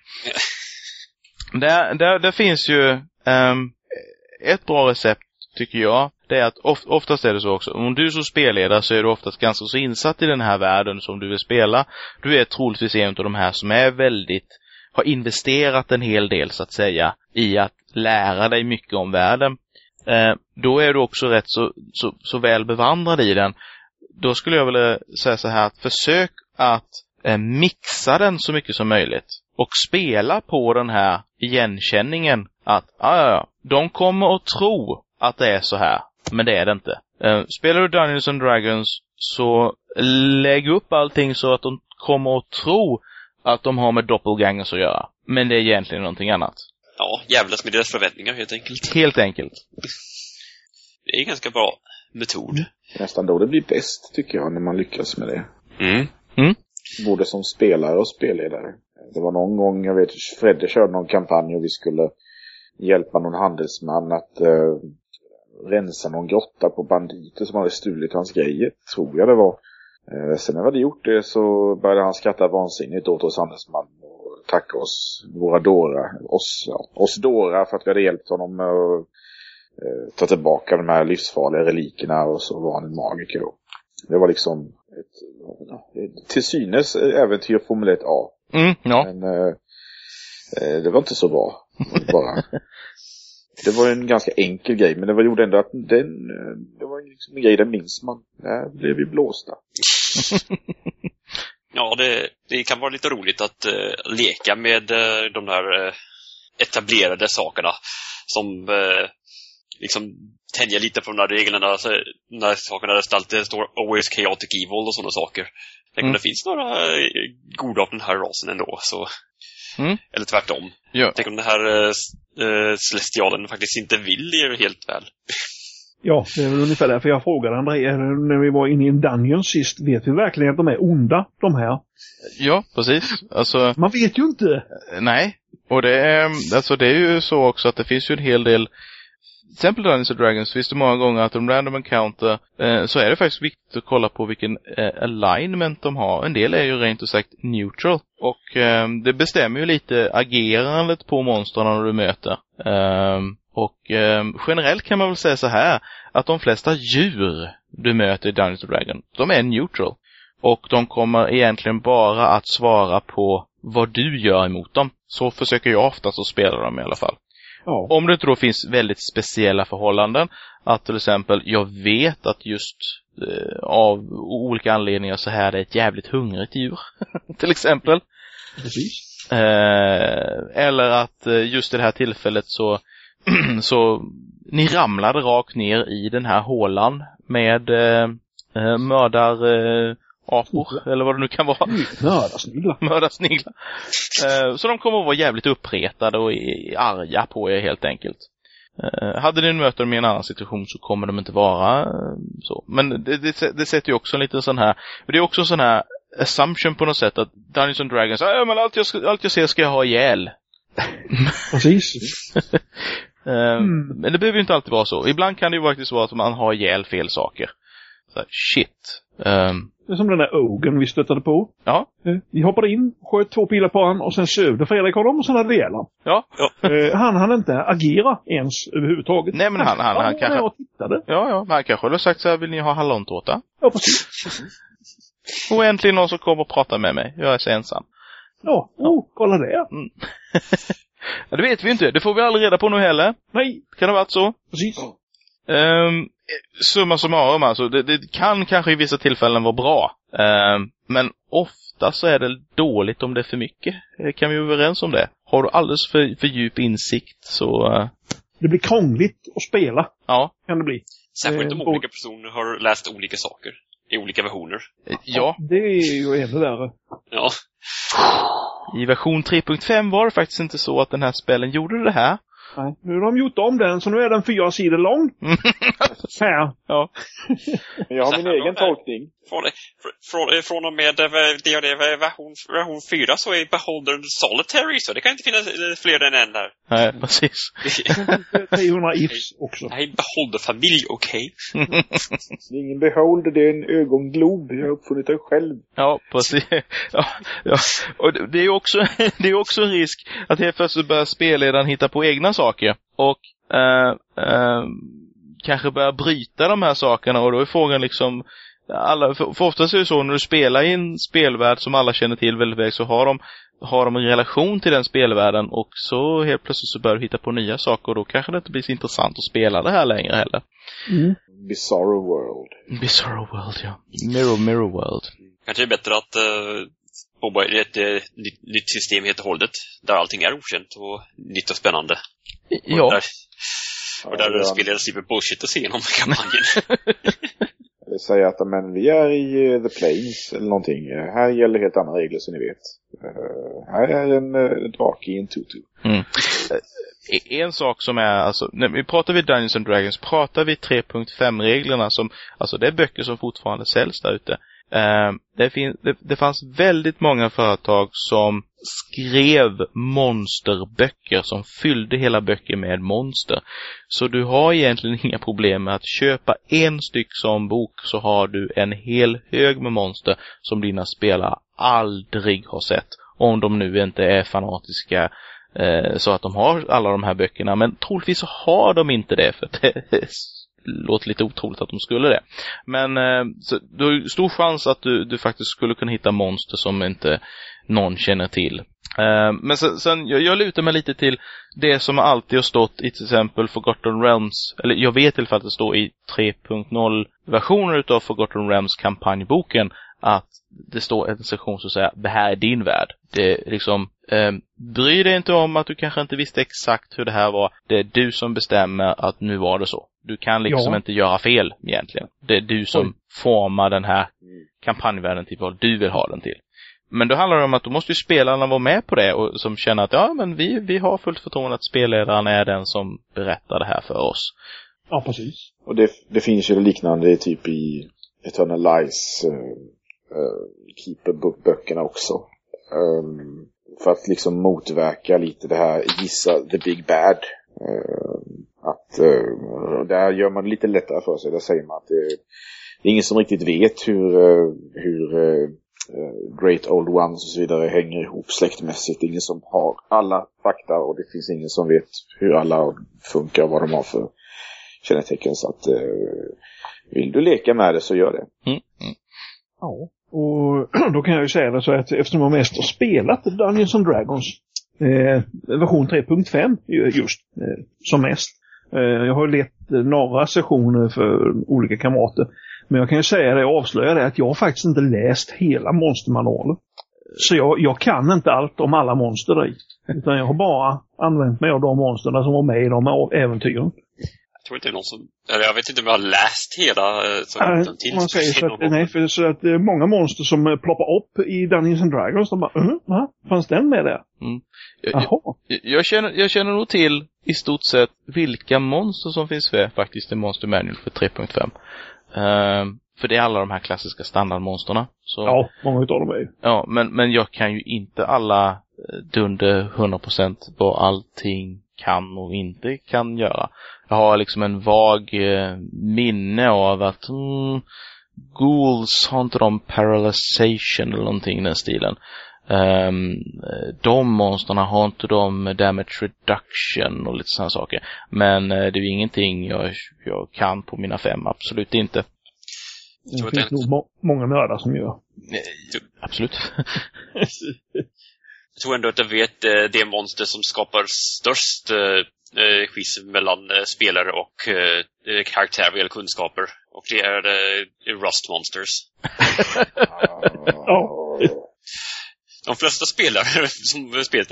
Det, det, det finns ju um, ett bra recept, tycker jag, det är att of, oftast är det så också. Om du som spelledare så är du oftast ganska så insatt i den här världen som du vill spela. Du är troligtvis en av de här som är väldigt, har investerat en hel del så att säga i att lära dig mycket om världen. Eh, då är du också rätt så, så, så väl bevandrad i den. Då skulle jag vilja säga så här att försök att eh, mixa den så mycket som möjligt. Och spela på den här igenkänningen att, ja, ja, ja, de kommer att tro att det är så här. Men det är det inte. Uh, spelar du Dungeons and Dragons så lägg upp allting så att de kommer att tro att de har med doppelgangers att göra. Men det är egentligen någonting annat. Ja, jävlas med deras förväntningar helt enkelt. Helt enkelt. Det är en ganska bra metod. Nästan då det blir bäst, tycker jag, när man lyckas med det. Mm. Mm. Både som spelare och spelledare. Det var någon gång, jag vet, Fredde körde någon kampanj och vi skulle hjälpa någon handelsman att uh, rensa någon grotta på banditer som hade stulit hans grejer, tror jag det var. Eh, sen när vi hade gjort det så började han skratta vansinnigt åt oss handelsman och tacka oss, våra dårar, oss, ja, oss dårar för att vi hade hjälpt honom med att eh, ta tillbaka de här livsfarliga relikerna och så var han en magiker då. Det var liksom ett, till synes äventyr Formel 1A. Mm, ja. Men eh, eh, det var inte så bra. Bara det var en ganska enkel grej, men det var, gjorde ändå att den, det var liksom en grej, den minns man. Där blev vi blåsta. ja, det, det kan vara lite roligt att uh, leka med uh, de där uh, etablerade sakerna som liksom tänja lite på de där reglerna, alltså, där sakerna där står always chaotic evil och sådana saker. Tänk mm. om det finns några goda av den här rasen ändå, så Mm. Eller tvärtom. Ja. Tänk om den här uh, celestialen faktiskt inte vill er helt väl. Ja, det är väl ungefär därför jag frågade André eh, när vi var inne i en dungeon sist. Vet vi verkligen att de är onda, de här? Ja, precis. Alltså, Man vet ju inte. nej. Och det är, alltså det är ju så också att det finns ju en hel del till exempel Dungeons and Dragons finns det många gånger att om random encounter eh, så är det faktiskt viktigt att kolla på vilken eh, alignment de har. En del är ju rent ut sagt neutral. Och eh, det bestämmer ju lite agerandet på monstren du möter. Eh, och eh, generellt kan man väl säga så här att de flesta djur du möter i Dungeons and Dragons, de är neutral. Och de kommer egentligen bara att svara på vad du gör emot dem. Så försöker jag oftast att spela dem i alla fall. Ja. Om det inte då finns väldigt speciella förhållanden, att till exempel jag vet att just eh, av olika anledningar så här är ett jävligt hungrigt djur, till exempel. Precis. Eh, eller att eh, just i det här tillfället så, så ni ramlade rakt ner i den här hålan med eh, eh, mördar eh, apor, eller vad det nu kan vara. Mördarsniglar. Mördarsniglar. Eh, så de kommer att vara jävligt uppretade och arga på er helt enkelt. Eh, hade ni mött dem i en annan situation så kommer de inte vara eh, så. Men det, det, det sätter ju också en liten sån här, det är också en sån här assumption på något sätt att Dungeons and Dragons, ja men allt jag, ska, allt jag ser ska jag ha ihjäl. Precis. Eh, Mm. Men det behöver ju inte alltid vara så. Ibland kan det ju faktiskt vara att man har ihjäl fel saker. Så här, shit. Är som den där ogen vi stöttade på. ja, Eh, Vi hoppade in, sköt två pilar på honom och sen sövde Fredrik honom och sen hade vi ihjäl honom. ja, Eh, Han hann inte agera ens överhuvudtaget. Nej, men han- han- han var kanske- och tittade. ja, ja. Man kanske hade sagt så här, vill ni ha hallontårta? Ja, precis. Och äntligen någon som kommer och pratar med mig. Jag är så ensam. Ja, oh, kolla det. Ja, det vet vi inte. Det får vi aldrig reda på nu heller. Nej, Kan det ha varit så? precis. Um, summa summarum alltså. Det, det kan kanske i vissa tillfällen vara bra. Ehm, men ofta så är det dåligt om det är för mycket. Kan vi vara överens om det? Har du alldeles för, för djup insikt så, eh, Det blir krångligt att spela, ja. kan det bli. Särskilt om Eh, olika personer har läst olika saker. I olika versioner. Eh, Ja, Det är ju ännu värre. Ja. i version 3.5 var det faktiskt inte så att den här spelen gjorde det här. Nej. Nu har de gjort om den, så nu är den fyra sidor lång. Här. Ja. Men jag har Så min egen där. tolkning. Från, fr- från, eh, från och med eh, D&D version, version 4 så är Beholder Solitary, så det kan inte finnas eh, fler än en där. Nej, precis. 300 ifs också. Nej, Beholder-familj, okej. Det är ingen beholder, det är en ögonglob. Jag har uppfunnit den själv. Ja, precis. Ja, ja. Och det är ju också, det är också en risk att helt plötsligt börjar spelledaren hitta på egna saker. Och eh, eh, kanske börja bryta de här sakerna och då är frågan liksom alla, för, för oftast är det så när du spelar i en spelvärld som alla känner till väldigt väl så har de, har de en relation till den spelvärlden och så helt plötsligt så börjar du hitta på nya saker och då kanske det inte blir så intressant att spela det här längre heller. Mm. Bizarro World. Bizarro World, ja. Mirror, Mirror World. Kanske är bättre att uh, påbörja ett uh, nytt, nytt system helt och hållet. Där allting är okänt och nytt och spännande. Och Ja. där, och där ja. spelaren slipper bullshit och se genom kampanjen. Jag säger att men vi är i eh, The Plains eller någonting. Här gäller helt andra regler som ni vet. Eh, här är en uh, drake i en tutu. Mm. Eh, En sak som är, alltså, när vi pratar vi Dungeons and Dragons, pratar vi 3.5-reglerna som, alltså det är böcker som fortfarande säljs där ute. Eh, det, fin- det, det fanns väldigt många företag som skrev monsterböcker som fyllde hela böcker med monster. Så du har egentligen inga problem med att köpa en styck som bok så har du en hel hög med monster som dina spelare aldrig har sett. Om de nu inte är fanatiska eh, så att de har alla de här böckerna. Men troligtvis så har de inte det för det låter lite otroligt att de skulle det. Men eh, så, du har ju stor chans att du, du faktiskt skulle kunna hitta monster som inte någon känner till. Eh, men sen, sen jag, jag lutar mig lite till det som alltid har stått i till exempel Forgotten Realms, eller jag vet i alla fall att det står i 3.0 versioner utav Forgotten Realms kampanjboken att det står en sektion som säger det här är din värld. Det är liksom, eh, bry dig inte om att du kanske inte visste exakt hur det här var. Det är du som bestämmer att nu var det så. Du kan liksom Ja. inte göra fel egentligen. Det är du som Oj. formar den här kampanjvärlden till vad du vill ha den till. Men då handlar det om att då måste ju spelarna vara med på det och som känner att ja, men vi, vi har fullt förtroende att spelledaren är den som berättar det här för oss. Ja, precis. Och det, det finns ju liknande typ i Eternal Lies uh, Eh, Keeper-böckerna också. Um, för att liksom motverka lite det här gissa the big bad. Uh, att uh, där gör man det lite lättare för sig. Där säger man att det, det är ingen som riktigt vet hur, uh, hur uh, Great Old Ones och så vidare hänger ihop släktmässigt. Det är Ingen som har alla fakta och det finns ingen som vet hur alla funkar och vad de har för kännetecken. Så att vill du leka med det så gör det. Mm. Mm. Ja, och då kan jag ju säga det så att eftersom jag mest har spelat Dungeons and Dragons eh, version 3.5 just eh, som mest. Eh, jag har lett eh, några sessioner för olika kamrater. Men jag kan ju säga det och avslöja det att jag har faktiskt inte läst hela monstermanualen. Så jag, jag kan inte allt om alla monster i. Utan jag har bara använt mig av de monsterna som var med i de äventyren. Jag tror inte det är någon som... Eller jag vet inte om jag har läst hela eh, så äh, till man säger så att, nej, för så att det är många monster som eh, ploppar upp i Dungeons and Dragons. De bara, uh, va? Fanns den med där? Mm. Jag, jag, jag, känner, jag känner nog till i stort sett vilka monster som finns med faktiskt i Monster Manual för 3.5. Uh, för det är alla de här klassiska standardmonsterna. Så, ja, många utav dem är ju. Ja, men, men jag kan ju inte alla eh, dunder 100% vad allting kan och inte kan göra. Jag har liksom en vag eh, minne av att mm, Ghouls har inte de paralyzation eller någonting i den stilen. Um, de monsterna har inte de damage reduction och lite sådana saker. Men uh, det är ju ingenting jag, jag kan på mina fem, absolut inte. Det finns nog må många nördar som gör. Absolut. jag tror ändå att jag vet eh, det monster som skapar störst eh, schism mellan eh, spelare och eh, karaktär vad gäller kunskaper. Och det är eh, Rust Monsters. oh. De flesta spelare som spelat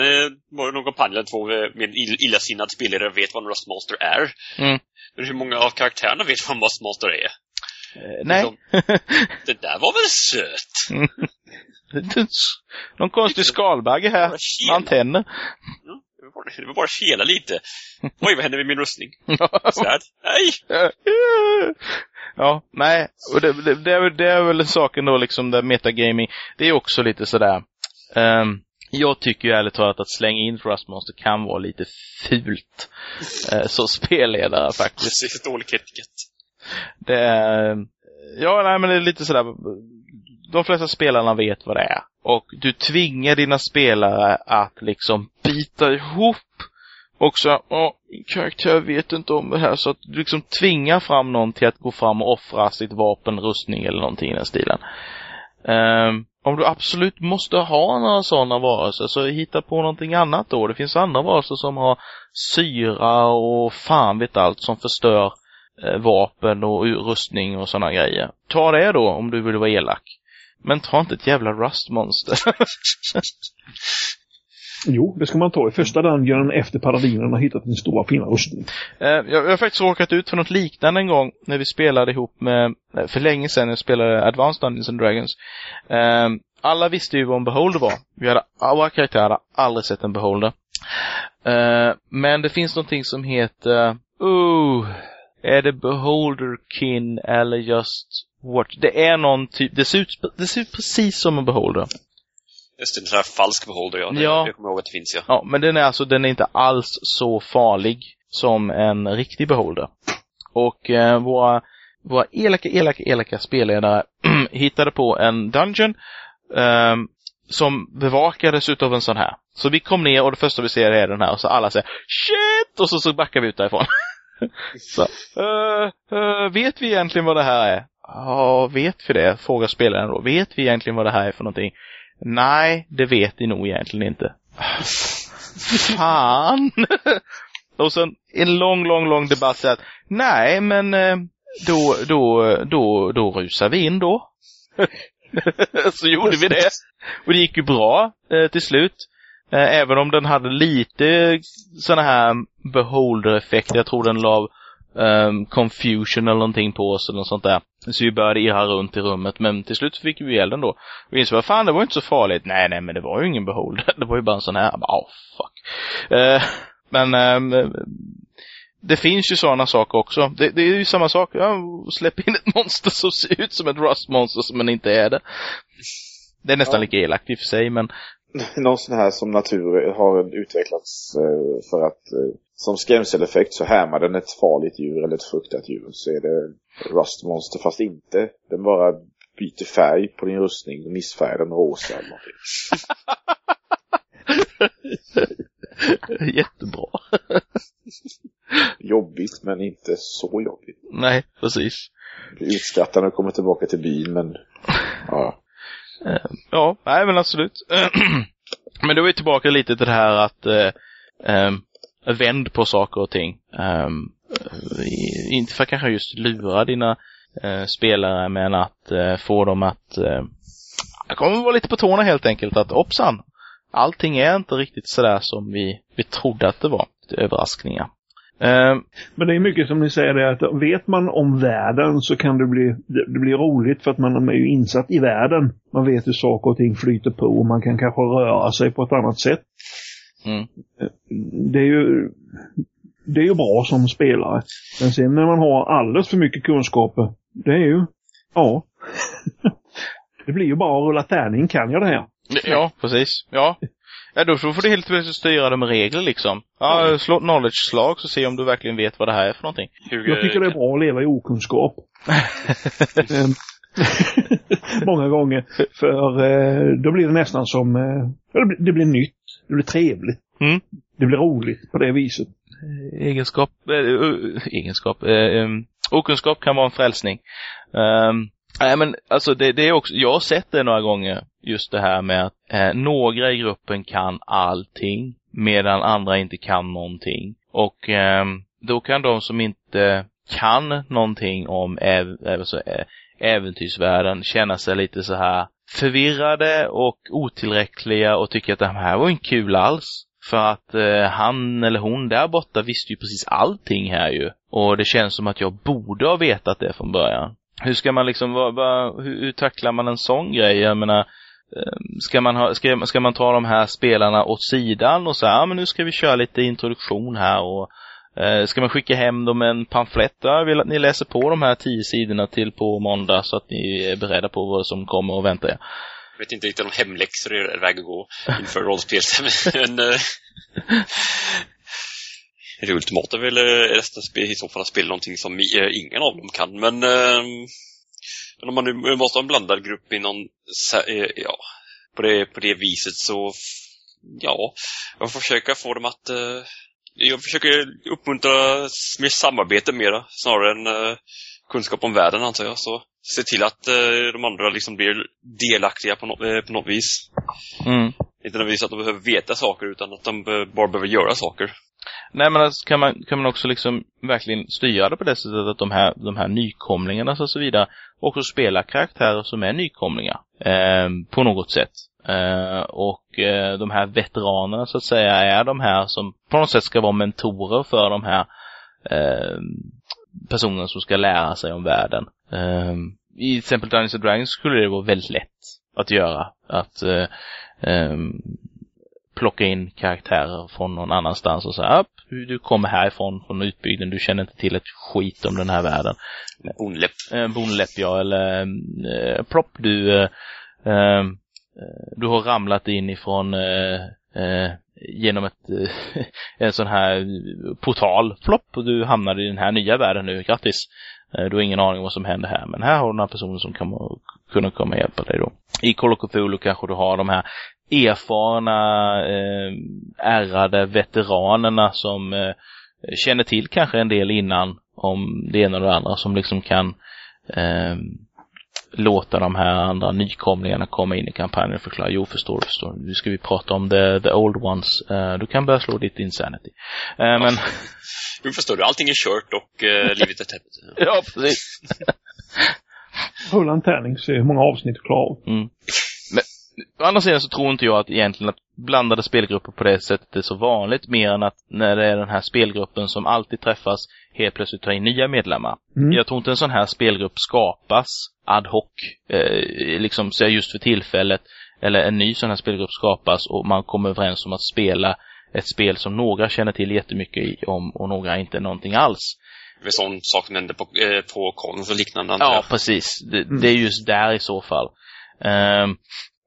någon kampanj eller två med en illasinnad spelare vet vad en Rust Monster är. Mm. Men hur många av karaktärerna vet vad en Rust Monster är? Eh, nej. De, det där var väl sött? Någon konstig skalbagge här. Antenner. Ja, det var bara kela lite. Oj, vad hände med min rustning? Svärd? Nej! Ja, nej. Och det, det, det, är, det är väl saken då liksom där metagaming. Det är också lite sådär. Um, jag tycker ju ärligt talat att slänga in Rust Monster kan vara lite fult. Uh, som spelledare faktiskt. Precis, dålig etikett. Det är, ja nej men det är lite sådär, de flesta spelarna vet vad det är. Och du tvingar dina spelare att liksom bita ihop och så, ja, karaktär vet inte om det här så att du liksom tvingar fram någon till att gå fram och offra sitt vapen, rustning eller någonting i den stilen. Um, om du absolut måste ha några sådana varelser så hitta på någonting annat då. Det finns andra varelser som har syra och fan vet allt som förstör vapen och rustning och sådana grejer. Ta det då om du vill vara elak. Men ta inte ett jävla rustmonster. Jo, det ska man ta i första dungeonen efter har hittat din stora fina rustning. Eh, jag, jag har faktiskt råkat ut för något liknande en gång när vi spelade ihop med, för länge sedan, när jag spelade Advanced Dungeons and Dragons. Eh, alla visste ju vad en beholder var. Vi hade, våra karaktärer hade aldrig sett en beholder. Eh, men det finns någonting som heter, oh, är det beholderkin eller just what? Det är någon typ, det ser ut, det ser ut precis som en beholder. Just det, en sån här falsk beholder ja. Det, Ja. Jag kommer ihåg att det finns ja. Ja, men den är alltså, den är inte alls så farlig som en riktig beholder. Och eh, våra, våra elaka, elaka, elaka spelledare hittade på en dungeon eh, som bevakades utav en sån här. Så vi kom ner och det första vi ser är den här och så alla säger shit! Och så, så backar vi ut därifrån. så, uh, uh, vet vi egentligen vad det här är? Ja, vet vi det? Frågar spelaren då. Vet vi egentligen vad det här är för någonting? Nej, det vet ni nog egentligen inte. Fan! och sen en lång, lång, lång debatt så att nej, men eh, då, då, då, då rusar vi in då. så gjorde vi det. Och det gick ju bra eh, till slut. Eh, även om den hade lite sådana här beholder-effekter. Jag tror den la um, confusion eller någonting på oss eller något sånt där. Så vi började irra runt i rummet men till slut fick vi elden då. Och insåg, vad fan det var inte så farligt. Nej, nej men det var ju ingen beholder. Det var ju bara en sån här. Bara, oh, fuck. Uh, men um, det finns ju sådana saker också. Det, det, är ju samma sak. Ja, släpp in ett monster som ser ut som ett rustmonster men inte är det. Det är nästan ja. lika elakt i och för sig men någon sån här som natur har utvecklats eh, för att eh, som skrämseleffekt så härmar den ett farligt djur eller ett fruktat djur så är det rustmonster fast inte. Den bara byter färg på din rustning, missfärgar den rosa eller någonting. Jättebra. jobbigt men inte så jobbigt. Nej, precis. Utskrattande och kommer tillbaka till byn men ja. Uh, ja, nej men absolut. men då är vi tillbaka lite till det här att uh, vänd på saker och ting. Um, inte för att kanske just lura dina uh, spelare men att eh, få dem att ehm, jag kommer vara lite på tårna helt enkelt att hoppsan, allting är inte riktigt sådär som vi, vi trodde att det var. Lite överraskningar. Uh, Men det är mycket som ni säger det att vet man om världen så kan det bli, det blir roligt för att man är ju insatt i världen. Man vet hur saker och ting flyter på och man kan kanske röra sig på ett annat sätt. Mm. Det är ju det är ju bra som spelare. Men sen när man har alldeles för mycket kunskaper, det är ju, ja. det blir ju bara att rulla tärning, kan jag det här? Ja, precis. Ja. Ja, då får du helt plötsligt styra det med regler liksom. Ja, slå ett knowledge-slag så se om du verkligen vet vad det här är för någonting. Jag tycker det är bra att leva i okunskap. Ehm, många gånger. För eh, då blir det nästan som, eh, det, blir, nytt. Det blir trevligt. Mm. Det blir roligt på det viset. Eh, egenskap, äh, egenskap, äh, um, okunskap kan vara en frälsning. Um, Nej men alltså det, det, är också, jag har sett det några gånger, just det här med att eh, några i gruppen kan allting medan andra inte kan någonting. Och eh, då kan de som inte kan någonting om äv, eh, alltså, eh, äventyrsvärlden känna sig lite så här förvirrade och otillräckliga och tycka att det här var inte kul alls. För att eh, han eller hon där borta visste ju precis allting här ju. Och det känns som att jag borde ha vetat det från början hur ska man liksom, vad, vad, hur, hur tacklar man en sån grej? Jag menar, ehm, ska man, ha, ska, ska man ta de här spelarna åt sidan och säga, ja men nu ska vi köra lite introduktion här och eh, ska man skicka hem dem en pamflett? Jag vill att ni läser på de här tio sidorna till på måndag så att ni är beredda på vad som kommer och väntar er. Jag vet inte riktigt om hemläxor är väg att gå inför rollspel. men, eh, det ultimata väl eh, nästan i så fall att spela någonting som eh, ingen av dem kan. Men, ehm, men om man nu måste ha en blandad grupp i någon, eh, ja, på det, på det viset så, ja, jag försöker få dem att, jag försöker uppmuntra mer samarbete mera snarare än kunskap om världen antar jag. Så se till att de andra liksom blir delaktiga på, no på något vis. Mm. Inte nödvändigtvis att de behöver veta saker utan att de bara behöver göra saker. Nej men alltså, kan man, kan man också liksom verkligen styra det på det sättet att de här, de här nykomlingarna och så vidare också spelar karaktärer som är nykomlingar eh, på något sätt. Eh, och eh, de här veteranerna så att säga är de här som på något sätt ska vara mentorer för de här eh, personerna som ska lära sig om världen. Eh, I till exempel Dungeons Dragons skulle det vara väldigt lätt att göra. Att eh, eh, plocka in karaktärer från någon annanstans och säga du kommer härifrån, från utbygden, du känner inte till ett skit om den här världen. Bonläpp. Eh, bonläpp, ja, eller eh, plopp, du, eh, eh, du har ramlat in ifrån eh, eh, genom ett, en sån här portal, flopp, och du hamnar i den här nya världen nu, grattis. Eh, du har ingen aning om vad som händer här, men här har du några personer som kan kunna komma och hjälpa dig då. I Call of Cthulhu kanske du har de här erfarna, eh, ärrade veteranerna som eh, känner till kanske en del innan om det ena och det andra som liksom kan eh, låta de här andra nykomlingarna komma in i kampanjen och förklara, jo förstår du, förstår nu ska vi prata om the, the old ones, uh, du kan börja slå ditt insanity. Uh, ja. men... Du förstår du, allting är kört och uh, livet är tätt. ja, precis. Rulla en tärning så är många avsnitt klara. Mm. Å andra sidan så tror inte jag att egentligen att blandade spelgrupper på det sättet är så vanligt, mer än att när det är den här spelgruppen som alltid träffas helt plötsligt tar in nya medlemmar. Mm. Jag tror inte en sån här spelgrupp skapas ad hoc, eh, liksom så just för tillfället, eller en ny sån här spelgrupp skapas och man kommer överens om att spela ett spel som några känner till jättemycket om och några inte någonting alls. Det är sån sak som händer på, eh, på konf och liknande Ja, precis. Det, det är just där i så fall. Ehm,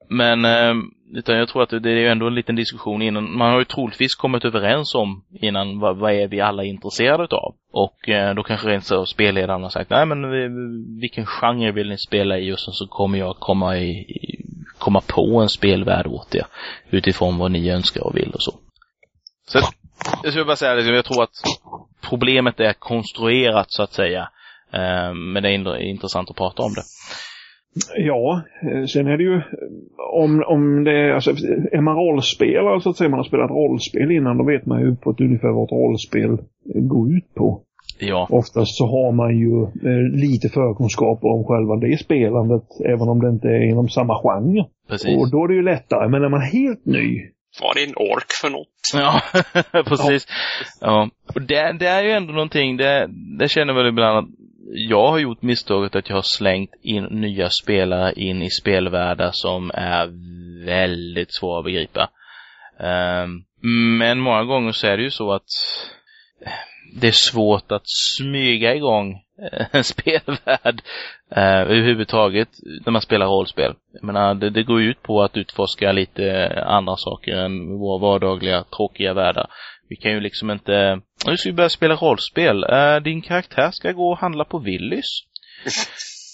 men ehm, utan jag tror att det är ju ändå en liten diskussion innan. Man har ju troligtvis kommit överens om innan vad, vad är vi alla intresserade utav. Och eh, då kanske rent så spelledaren har sagt nej men vilken genre vill ni spela i och sen så kommer jag komma i, komma på en spelvärld åt er utifrån vad ni önskar och vill och så. Så jag skulle bara säga liksom, jag tror att problemet är konstruerat så att säga. Ehm, men det är ändå intressant att prata om det. Ja, eh, sen är det ju eh, om, om det är, alltså, är man rollspelare så att säga, man har spelat rollspel innan, då vet man ju på ett ungefär vad ett rollspel eh, går ut på. Ja, Oftast så har man ju eh, lite förkunskaper om själva det spelandet, även om det inte är inom samma genre. precis. Och då är det ju lättare, men när man är helt ny, Vad är en ork för något? Ja, precis. Ja. Och det, det är ju ändå någonting, det, det känner väl ibland att jag har gjort misstaget att jag har slängt in nya spelare in i spelvärldar som är väldigt svåra att begripa. Ehm, men många gånger så är det ju så att eh, det är svårt att smyga igång eh, en spelvärld eh, överhuvudtaget när man spelar rollspel. Jag menar, det, det går ju ut på att utforska lite andra saker än våra vardagliga tråkiga världar. Vi kan ju liksom inte, nu ska vi börja spela rollspel. Eh, din karaktär ska gå och handla på Willys.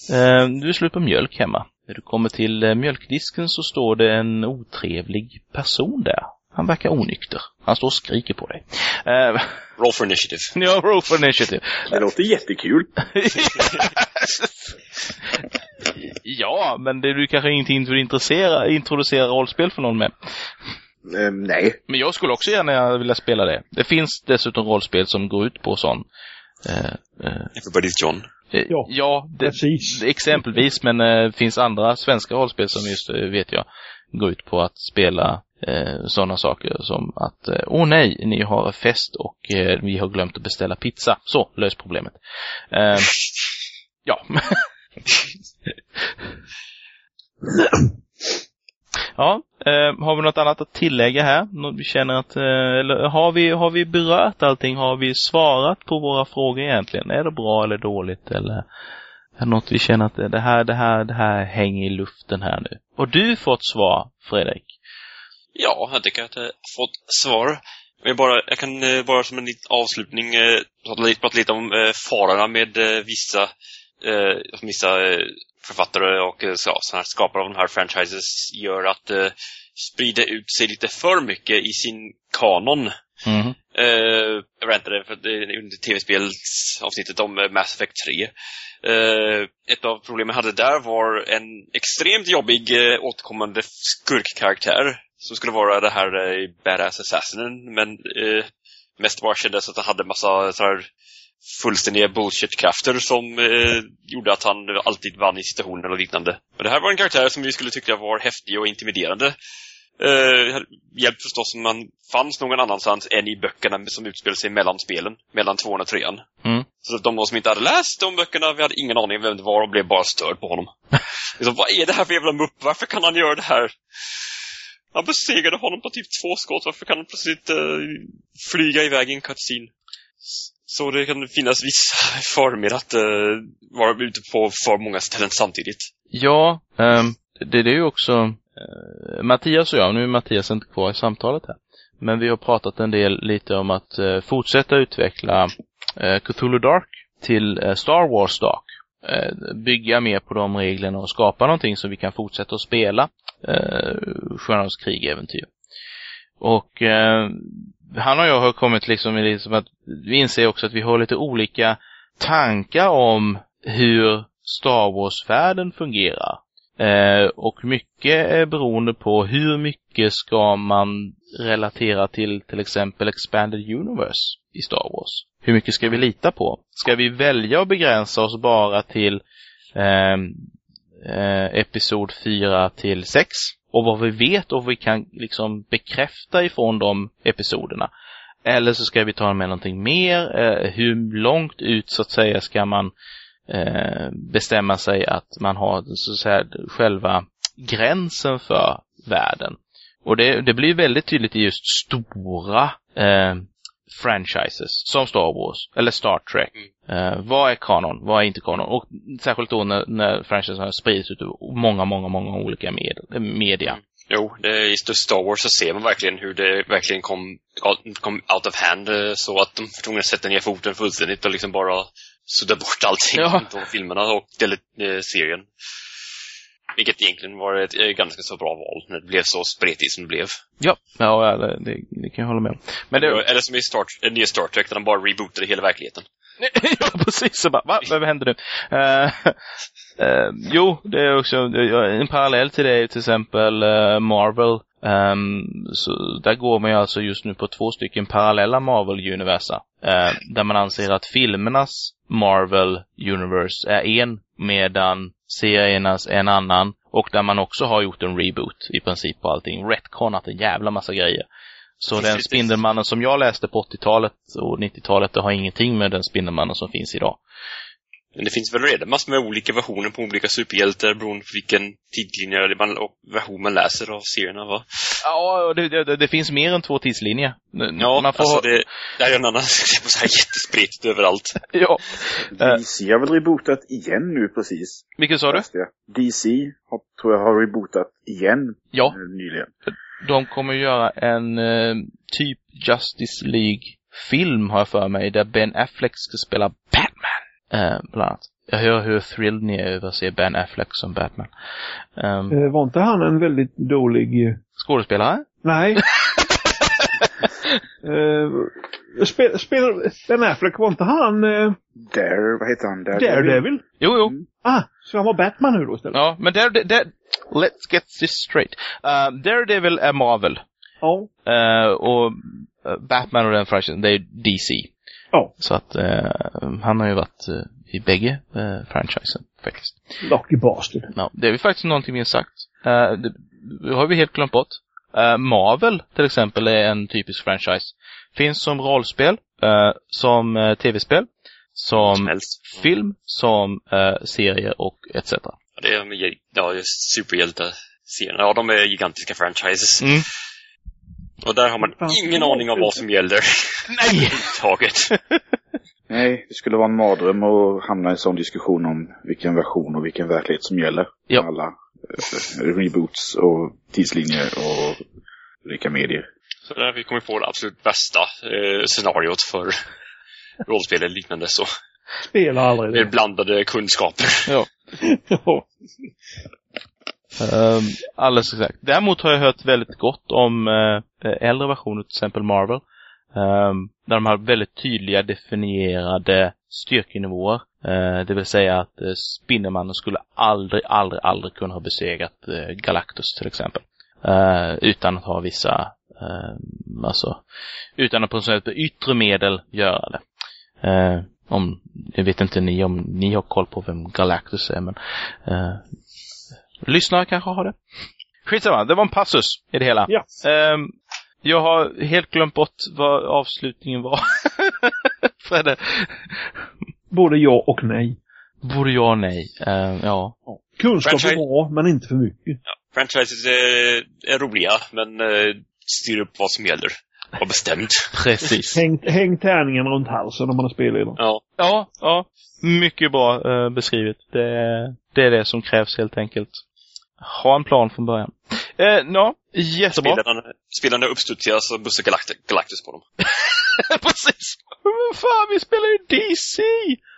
Eh, du är slut på mjölk hemma. När du kommer till eh, mjölkdisken så står det en otrevlig person där. Han verkar onykter. Han står och skriker på dig. Roll for initiative. ja, roll for initiative. Det låter jättekul. ja, men det är du kanske inte introducera, introducera rollspel för någon med. Eh, nej. Men jag skulle också gärna vilja spela det. Det finns dessutom rollspel som går ut på sån. Eh, eh, Everybody's John. eh, Ja, ja det, precis. exempelvis, men eh, det finns andra svenska rollspel som just, eh, vet jag, går ut på att spela eh, sådana saker som att, eh, åh nej, ni har fest och eh, vi har glömt att beställa pizza. Så, lös problemet. Eh, ja. ja, eh, har vi något annat att tillägga här? Vi känner att, eh, eller har vi, har vi berört allting? Har vi svarat på våra frågor egentligen? Är det bra eller dåligt eller? Är det något vi känner att det här, det här, det här hänger i luften här nu? Har du fått svar, Fredrik? Ja, jag tycker att jag har fått svar. Jag, bara, jag kan eh, bara som en liten avslutning eh, prata, lite, prata lite om eh, farorna med vissa, eh, vissa författare och eh, så, så här skapare av de här franchises gör att eh, sprida ut sig lite för mycket i sin kanon. Mhm. Eh, jag rantade för det under tv-spelsavsnittet om eh, Mass Effect 3. Eh, ett av problemen jag hade där var en extremt jobbig eh, återkommande skurkkaraktär som skulle vara det här eh, Badass Assassinen, men eh, mest bara kändes att han hade massa så här fullständiga bullshit-krafter som eh, gjorde att han alltid vann i situationer och liknande. Men det här var en karaktär som vi skulle tycka var häftig och intimiderande. Eh, hjälpt förstås om man fanns någon annanstans än i böckerna som utspelar sig mellan spelen, mellan tvåan och trean. Mm. Så att de som inte hade läst de böckerna, vi hade ingen aning om vem det var och blev bara störd på honom. liksom, vad är det här för jävla mupp? Varför kan han göra det här? Han besegrade honom på typ två skott, varför kan han plötsligt eh, flyga iväg i en cutscene? Så det kan finnas vissa former att uh, vara ute på för många ställen samtidigt. Ja, um, det, det är ju också uh, Mattias och jag, nu är Mattias inte kvar i samtalet här. Men vi har pratat en del lite om att uh, fortsätta utveckla uh, Cthulhu Dark till Star Wars Dark. Bygga mer på de reglerna och skapa någonting så vi kan fortsätta att spela. uh, Stjärnornas krig-äventyr. Och eh, han och jag har kommit liksom i liksom att vi inser också att vi har lite olika tankar om hur Star Wars-världen fungerar. Eh, och mycket är beroende på hur mycket ska man relatera till till exempel Expanded Universe i Star Wars. Hur mycket ska vi lita på? Ska vi välja att begränsa oss bara till eh, eh, Episod 4 till 6 och vad vi vet och vad vi kan liksom bekräfta ifrån de episoderna. Eller så ska vi ta med någonting mer. Eh, hur långt ut så att säga ska man eh, bestämma sig att man har så att säga själva gränsen för världen. Och det, det blir väldigt tydligt i just stora eh, franchises som Star Wars eller Star Trek. Eh, vad är kanon? Vad är inte kanon? Och särskilt då när, när franchisen har spridits ut många, många, många olika med, media. Jo, det, i Star Wars så ser man verkligen hur det verkligen kom, kom out of hand eh, så att de var tvungna att sätta ner foten fullständigt och liksom bara sudda bort allting Ja. från filmerna och eller, eh, serien. Vilket egentligen var ett eh, ganska så bra val när det blev så spretigt som det blev. Ja, ja det, det, det kan jag hålla med om. Men det, Eller som i Star, eh, nya Star Trek där de bara rebootade hela verkligheten. ja, precis. Så bara, va? Vad händer nu? Eh, eh, jo, det är också en parallell till det är till exempel eh, Marvel. Ehm, så där går man ju alltså just nu på två stycken parallella Marvel-universa. där man anser att filmernas Marvel Universe är en, medan seriernas en annan. Och där man också har gjort en reboot i princip på allting. Retconat en jävla massa grejer. Så den Precis. Spindelmannen som jag läste på 80-talet och 90-talet, det har ingenting med den Spindelmannen som finns idag. Men det finns väl redan massor med olika versioner på olika superhjältar beroende på vilken tidslinje man, och version man läser av serierna va? Ja, det, det, det finns mer än två tidslinjer. Ja, man får... alltså det, det är en annan, så här jättespretigt överallt. Ja. Eh. DC har väl rebootat igen nu precis. Vilket sa du? DC har, tror jag har rebootat igen Ja, eh, nyligen. de kommer göra en eh, typ Justice League-film har jag för mig, där Ben Affleck ska spela. Eh, bland annat. Jag hör hur thrilled ni är över att se Ben Affleck som Batman. Um, Eh, Var inte han en väldigt dålig... eh, skådespelare? Nej. uh, spel, spel, Ben Affleck, var inte han uh, Dare, vad heter han? Daredevil? Jo, jo. Ah, så han var Batman nu då istället? Ja, men där, där, let's get this straight. Uh, Daredevil är Marvel. Ja. Eh, och eh, Batman och den franchisen, det är DC. Ja. Så att eh, han har ju varit eh, i bägge eh, franchisen faktiskt. Lucky bastard. Ja, det är ju faktiskt någonting vi sagt. Eh, det, det har vi helt glömt bort. Eh, Marvel till exempel är en typisk franchise. Finns som rollspel, eh, som eh, tv-spel, Som helst. film, som eh, serier och etc. Ja, Det är, ja, superhjältar-serierna. Ja, de är gigantiska franchises. Mm. Och där har man Fan. ingen aning om vad som gäller. Nej! Taget. Nej, det skulle vara en mardröm att hamna i en sån diskussion om vilken version och vilken verklighet som gäller. Ja. Med Alla eh, reboots och tidslinjer och olika medier. Så där vi kommer få det absolut bästa eh, scenariot för rollspel eller liknande. Så Spelar aldrig med det. blandade kunskaper. Ja. Ja. Um, alldeles exakt. Däremot har jag hört väldigt gott om uh, äldre versioner, till exempel Marvel. Um, där de har väldigt tydliga definierade styrkenivåer. Uh, det vill säga att eh, uh, Spindelmannen skulle aldrig, aldrig, aldrig kunna ha besegrat uh, Galactus till exempel. Utan att ha vissa, ehm, alltså, utan att på något sätt med yttre medel göra det. Om, jag vet inte ni om ni har koll på vem Galactus är men Lyssnare kanske har det. Skitsamma, det var en passus i det hela. Ja. Ehm, jag har helt glömt bort vad avslutningen var. Fredde, Både ja och nej. borde jag nej? Ehm, ja. Kunskap är Franchise- bra, men inte för mycket. Franchises är, är roliga, men eh, styr upp vad som gäller. Var bestämt. Precis. Häng, häng tärningen runt halsen om man är spelledare. Ja. Ja, ja. Mycket bra eh, beskrivet. Det, är- det är det som krävs helt enkelt. Ha en plan från början. Eh, ja, jättebra. Spelarna, spelarna uppstudsiga så bussar Galactus, Galactus på dem. Precis. Men fan, vi spelar ju DC!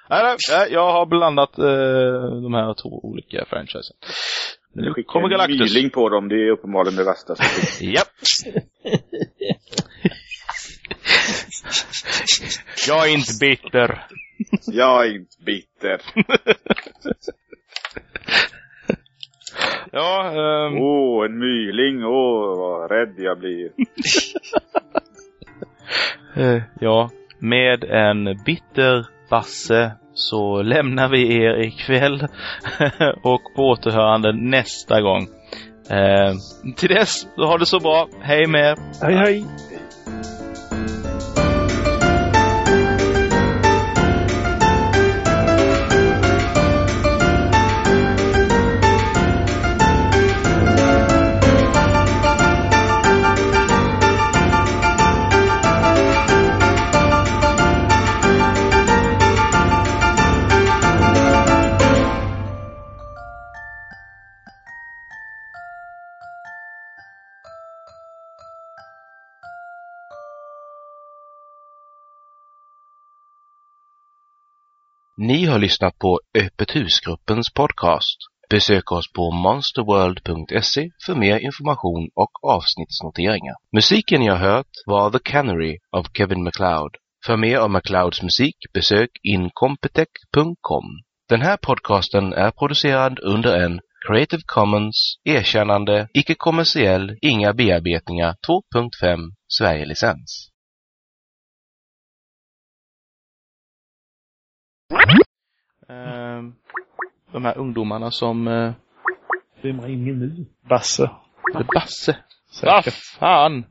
Nej, nej, jag har blandat eh, de här två olika franchisen. Nu kommer en Galactus. myling på dem, det är uppenbarligen det värsta som finns. Japp. jag är inte bitter. Jag är inte bitter. Ja, ehm, Åh, en myling. Åh, vad rädd jag blir. eh, ja, med en bitter basse så lämnar vi er ikväll och på återhörande nästa gång. Eh, till dess, så ha det så bra. Hej med er. Hej, hej! Ni har lyssnat på Öppet husgruppens podcast. Besök oss på monsterworld.se för mer information och avsnittsnoteringar. Musiken ni har hört var The Canary av Kevin MacLeod. För mer av MacLeods musik besök incompetech.com. Den här podcasten är producerad under en Creative Commons erkännande, icke-kommersiell, inga bearbetningar 2.5 Sverige-licens. Eh, de här ungdomarna som... Eh, Vem ringer nu? Basse. Basse. Vad fan!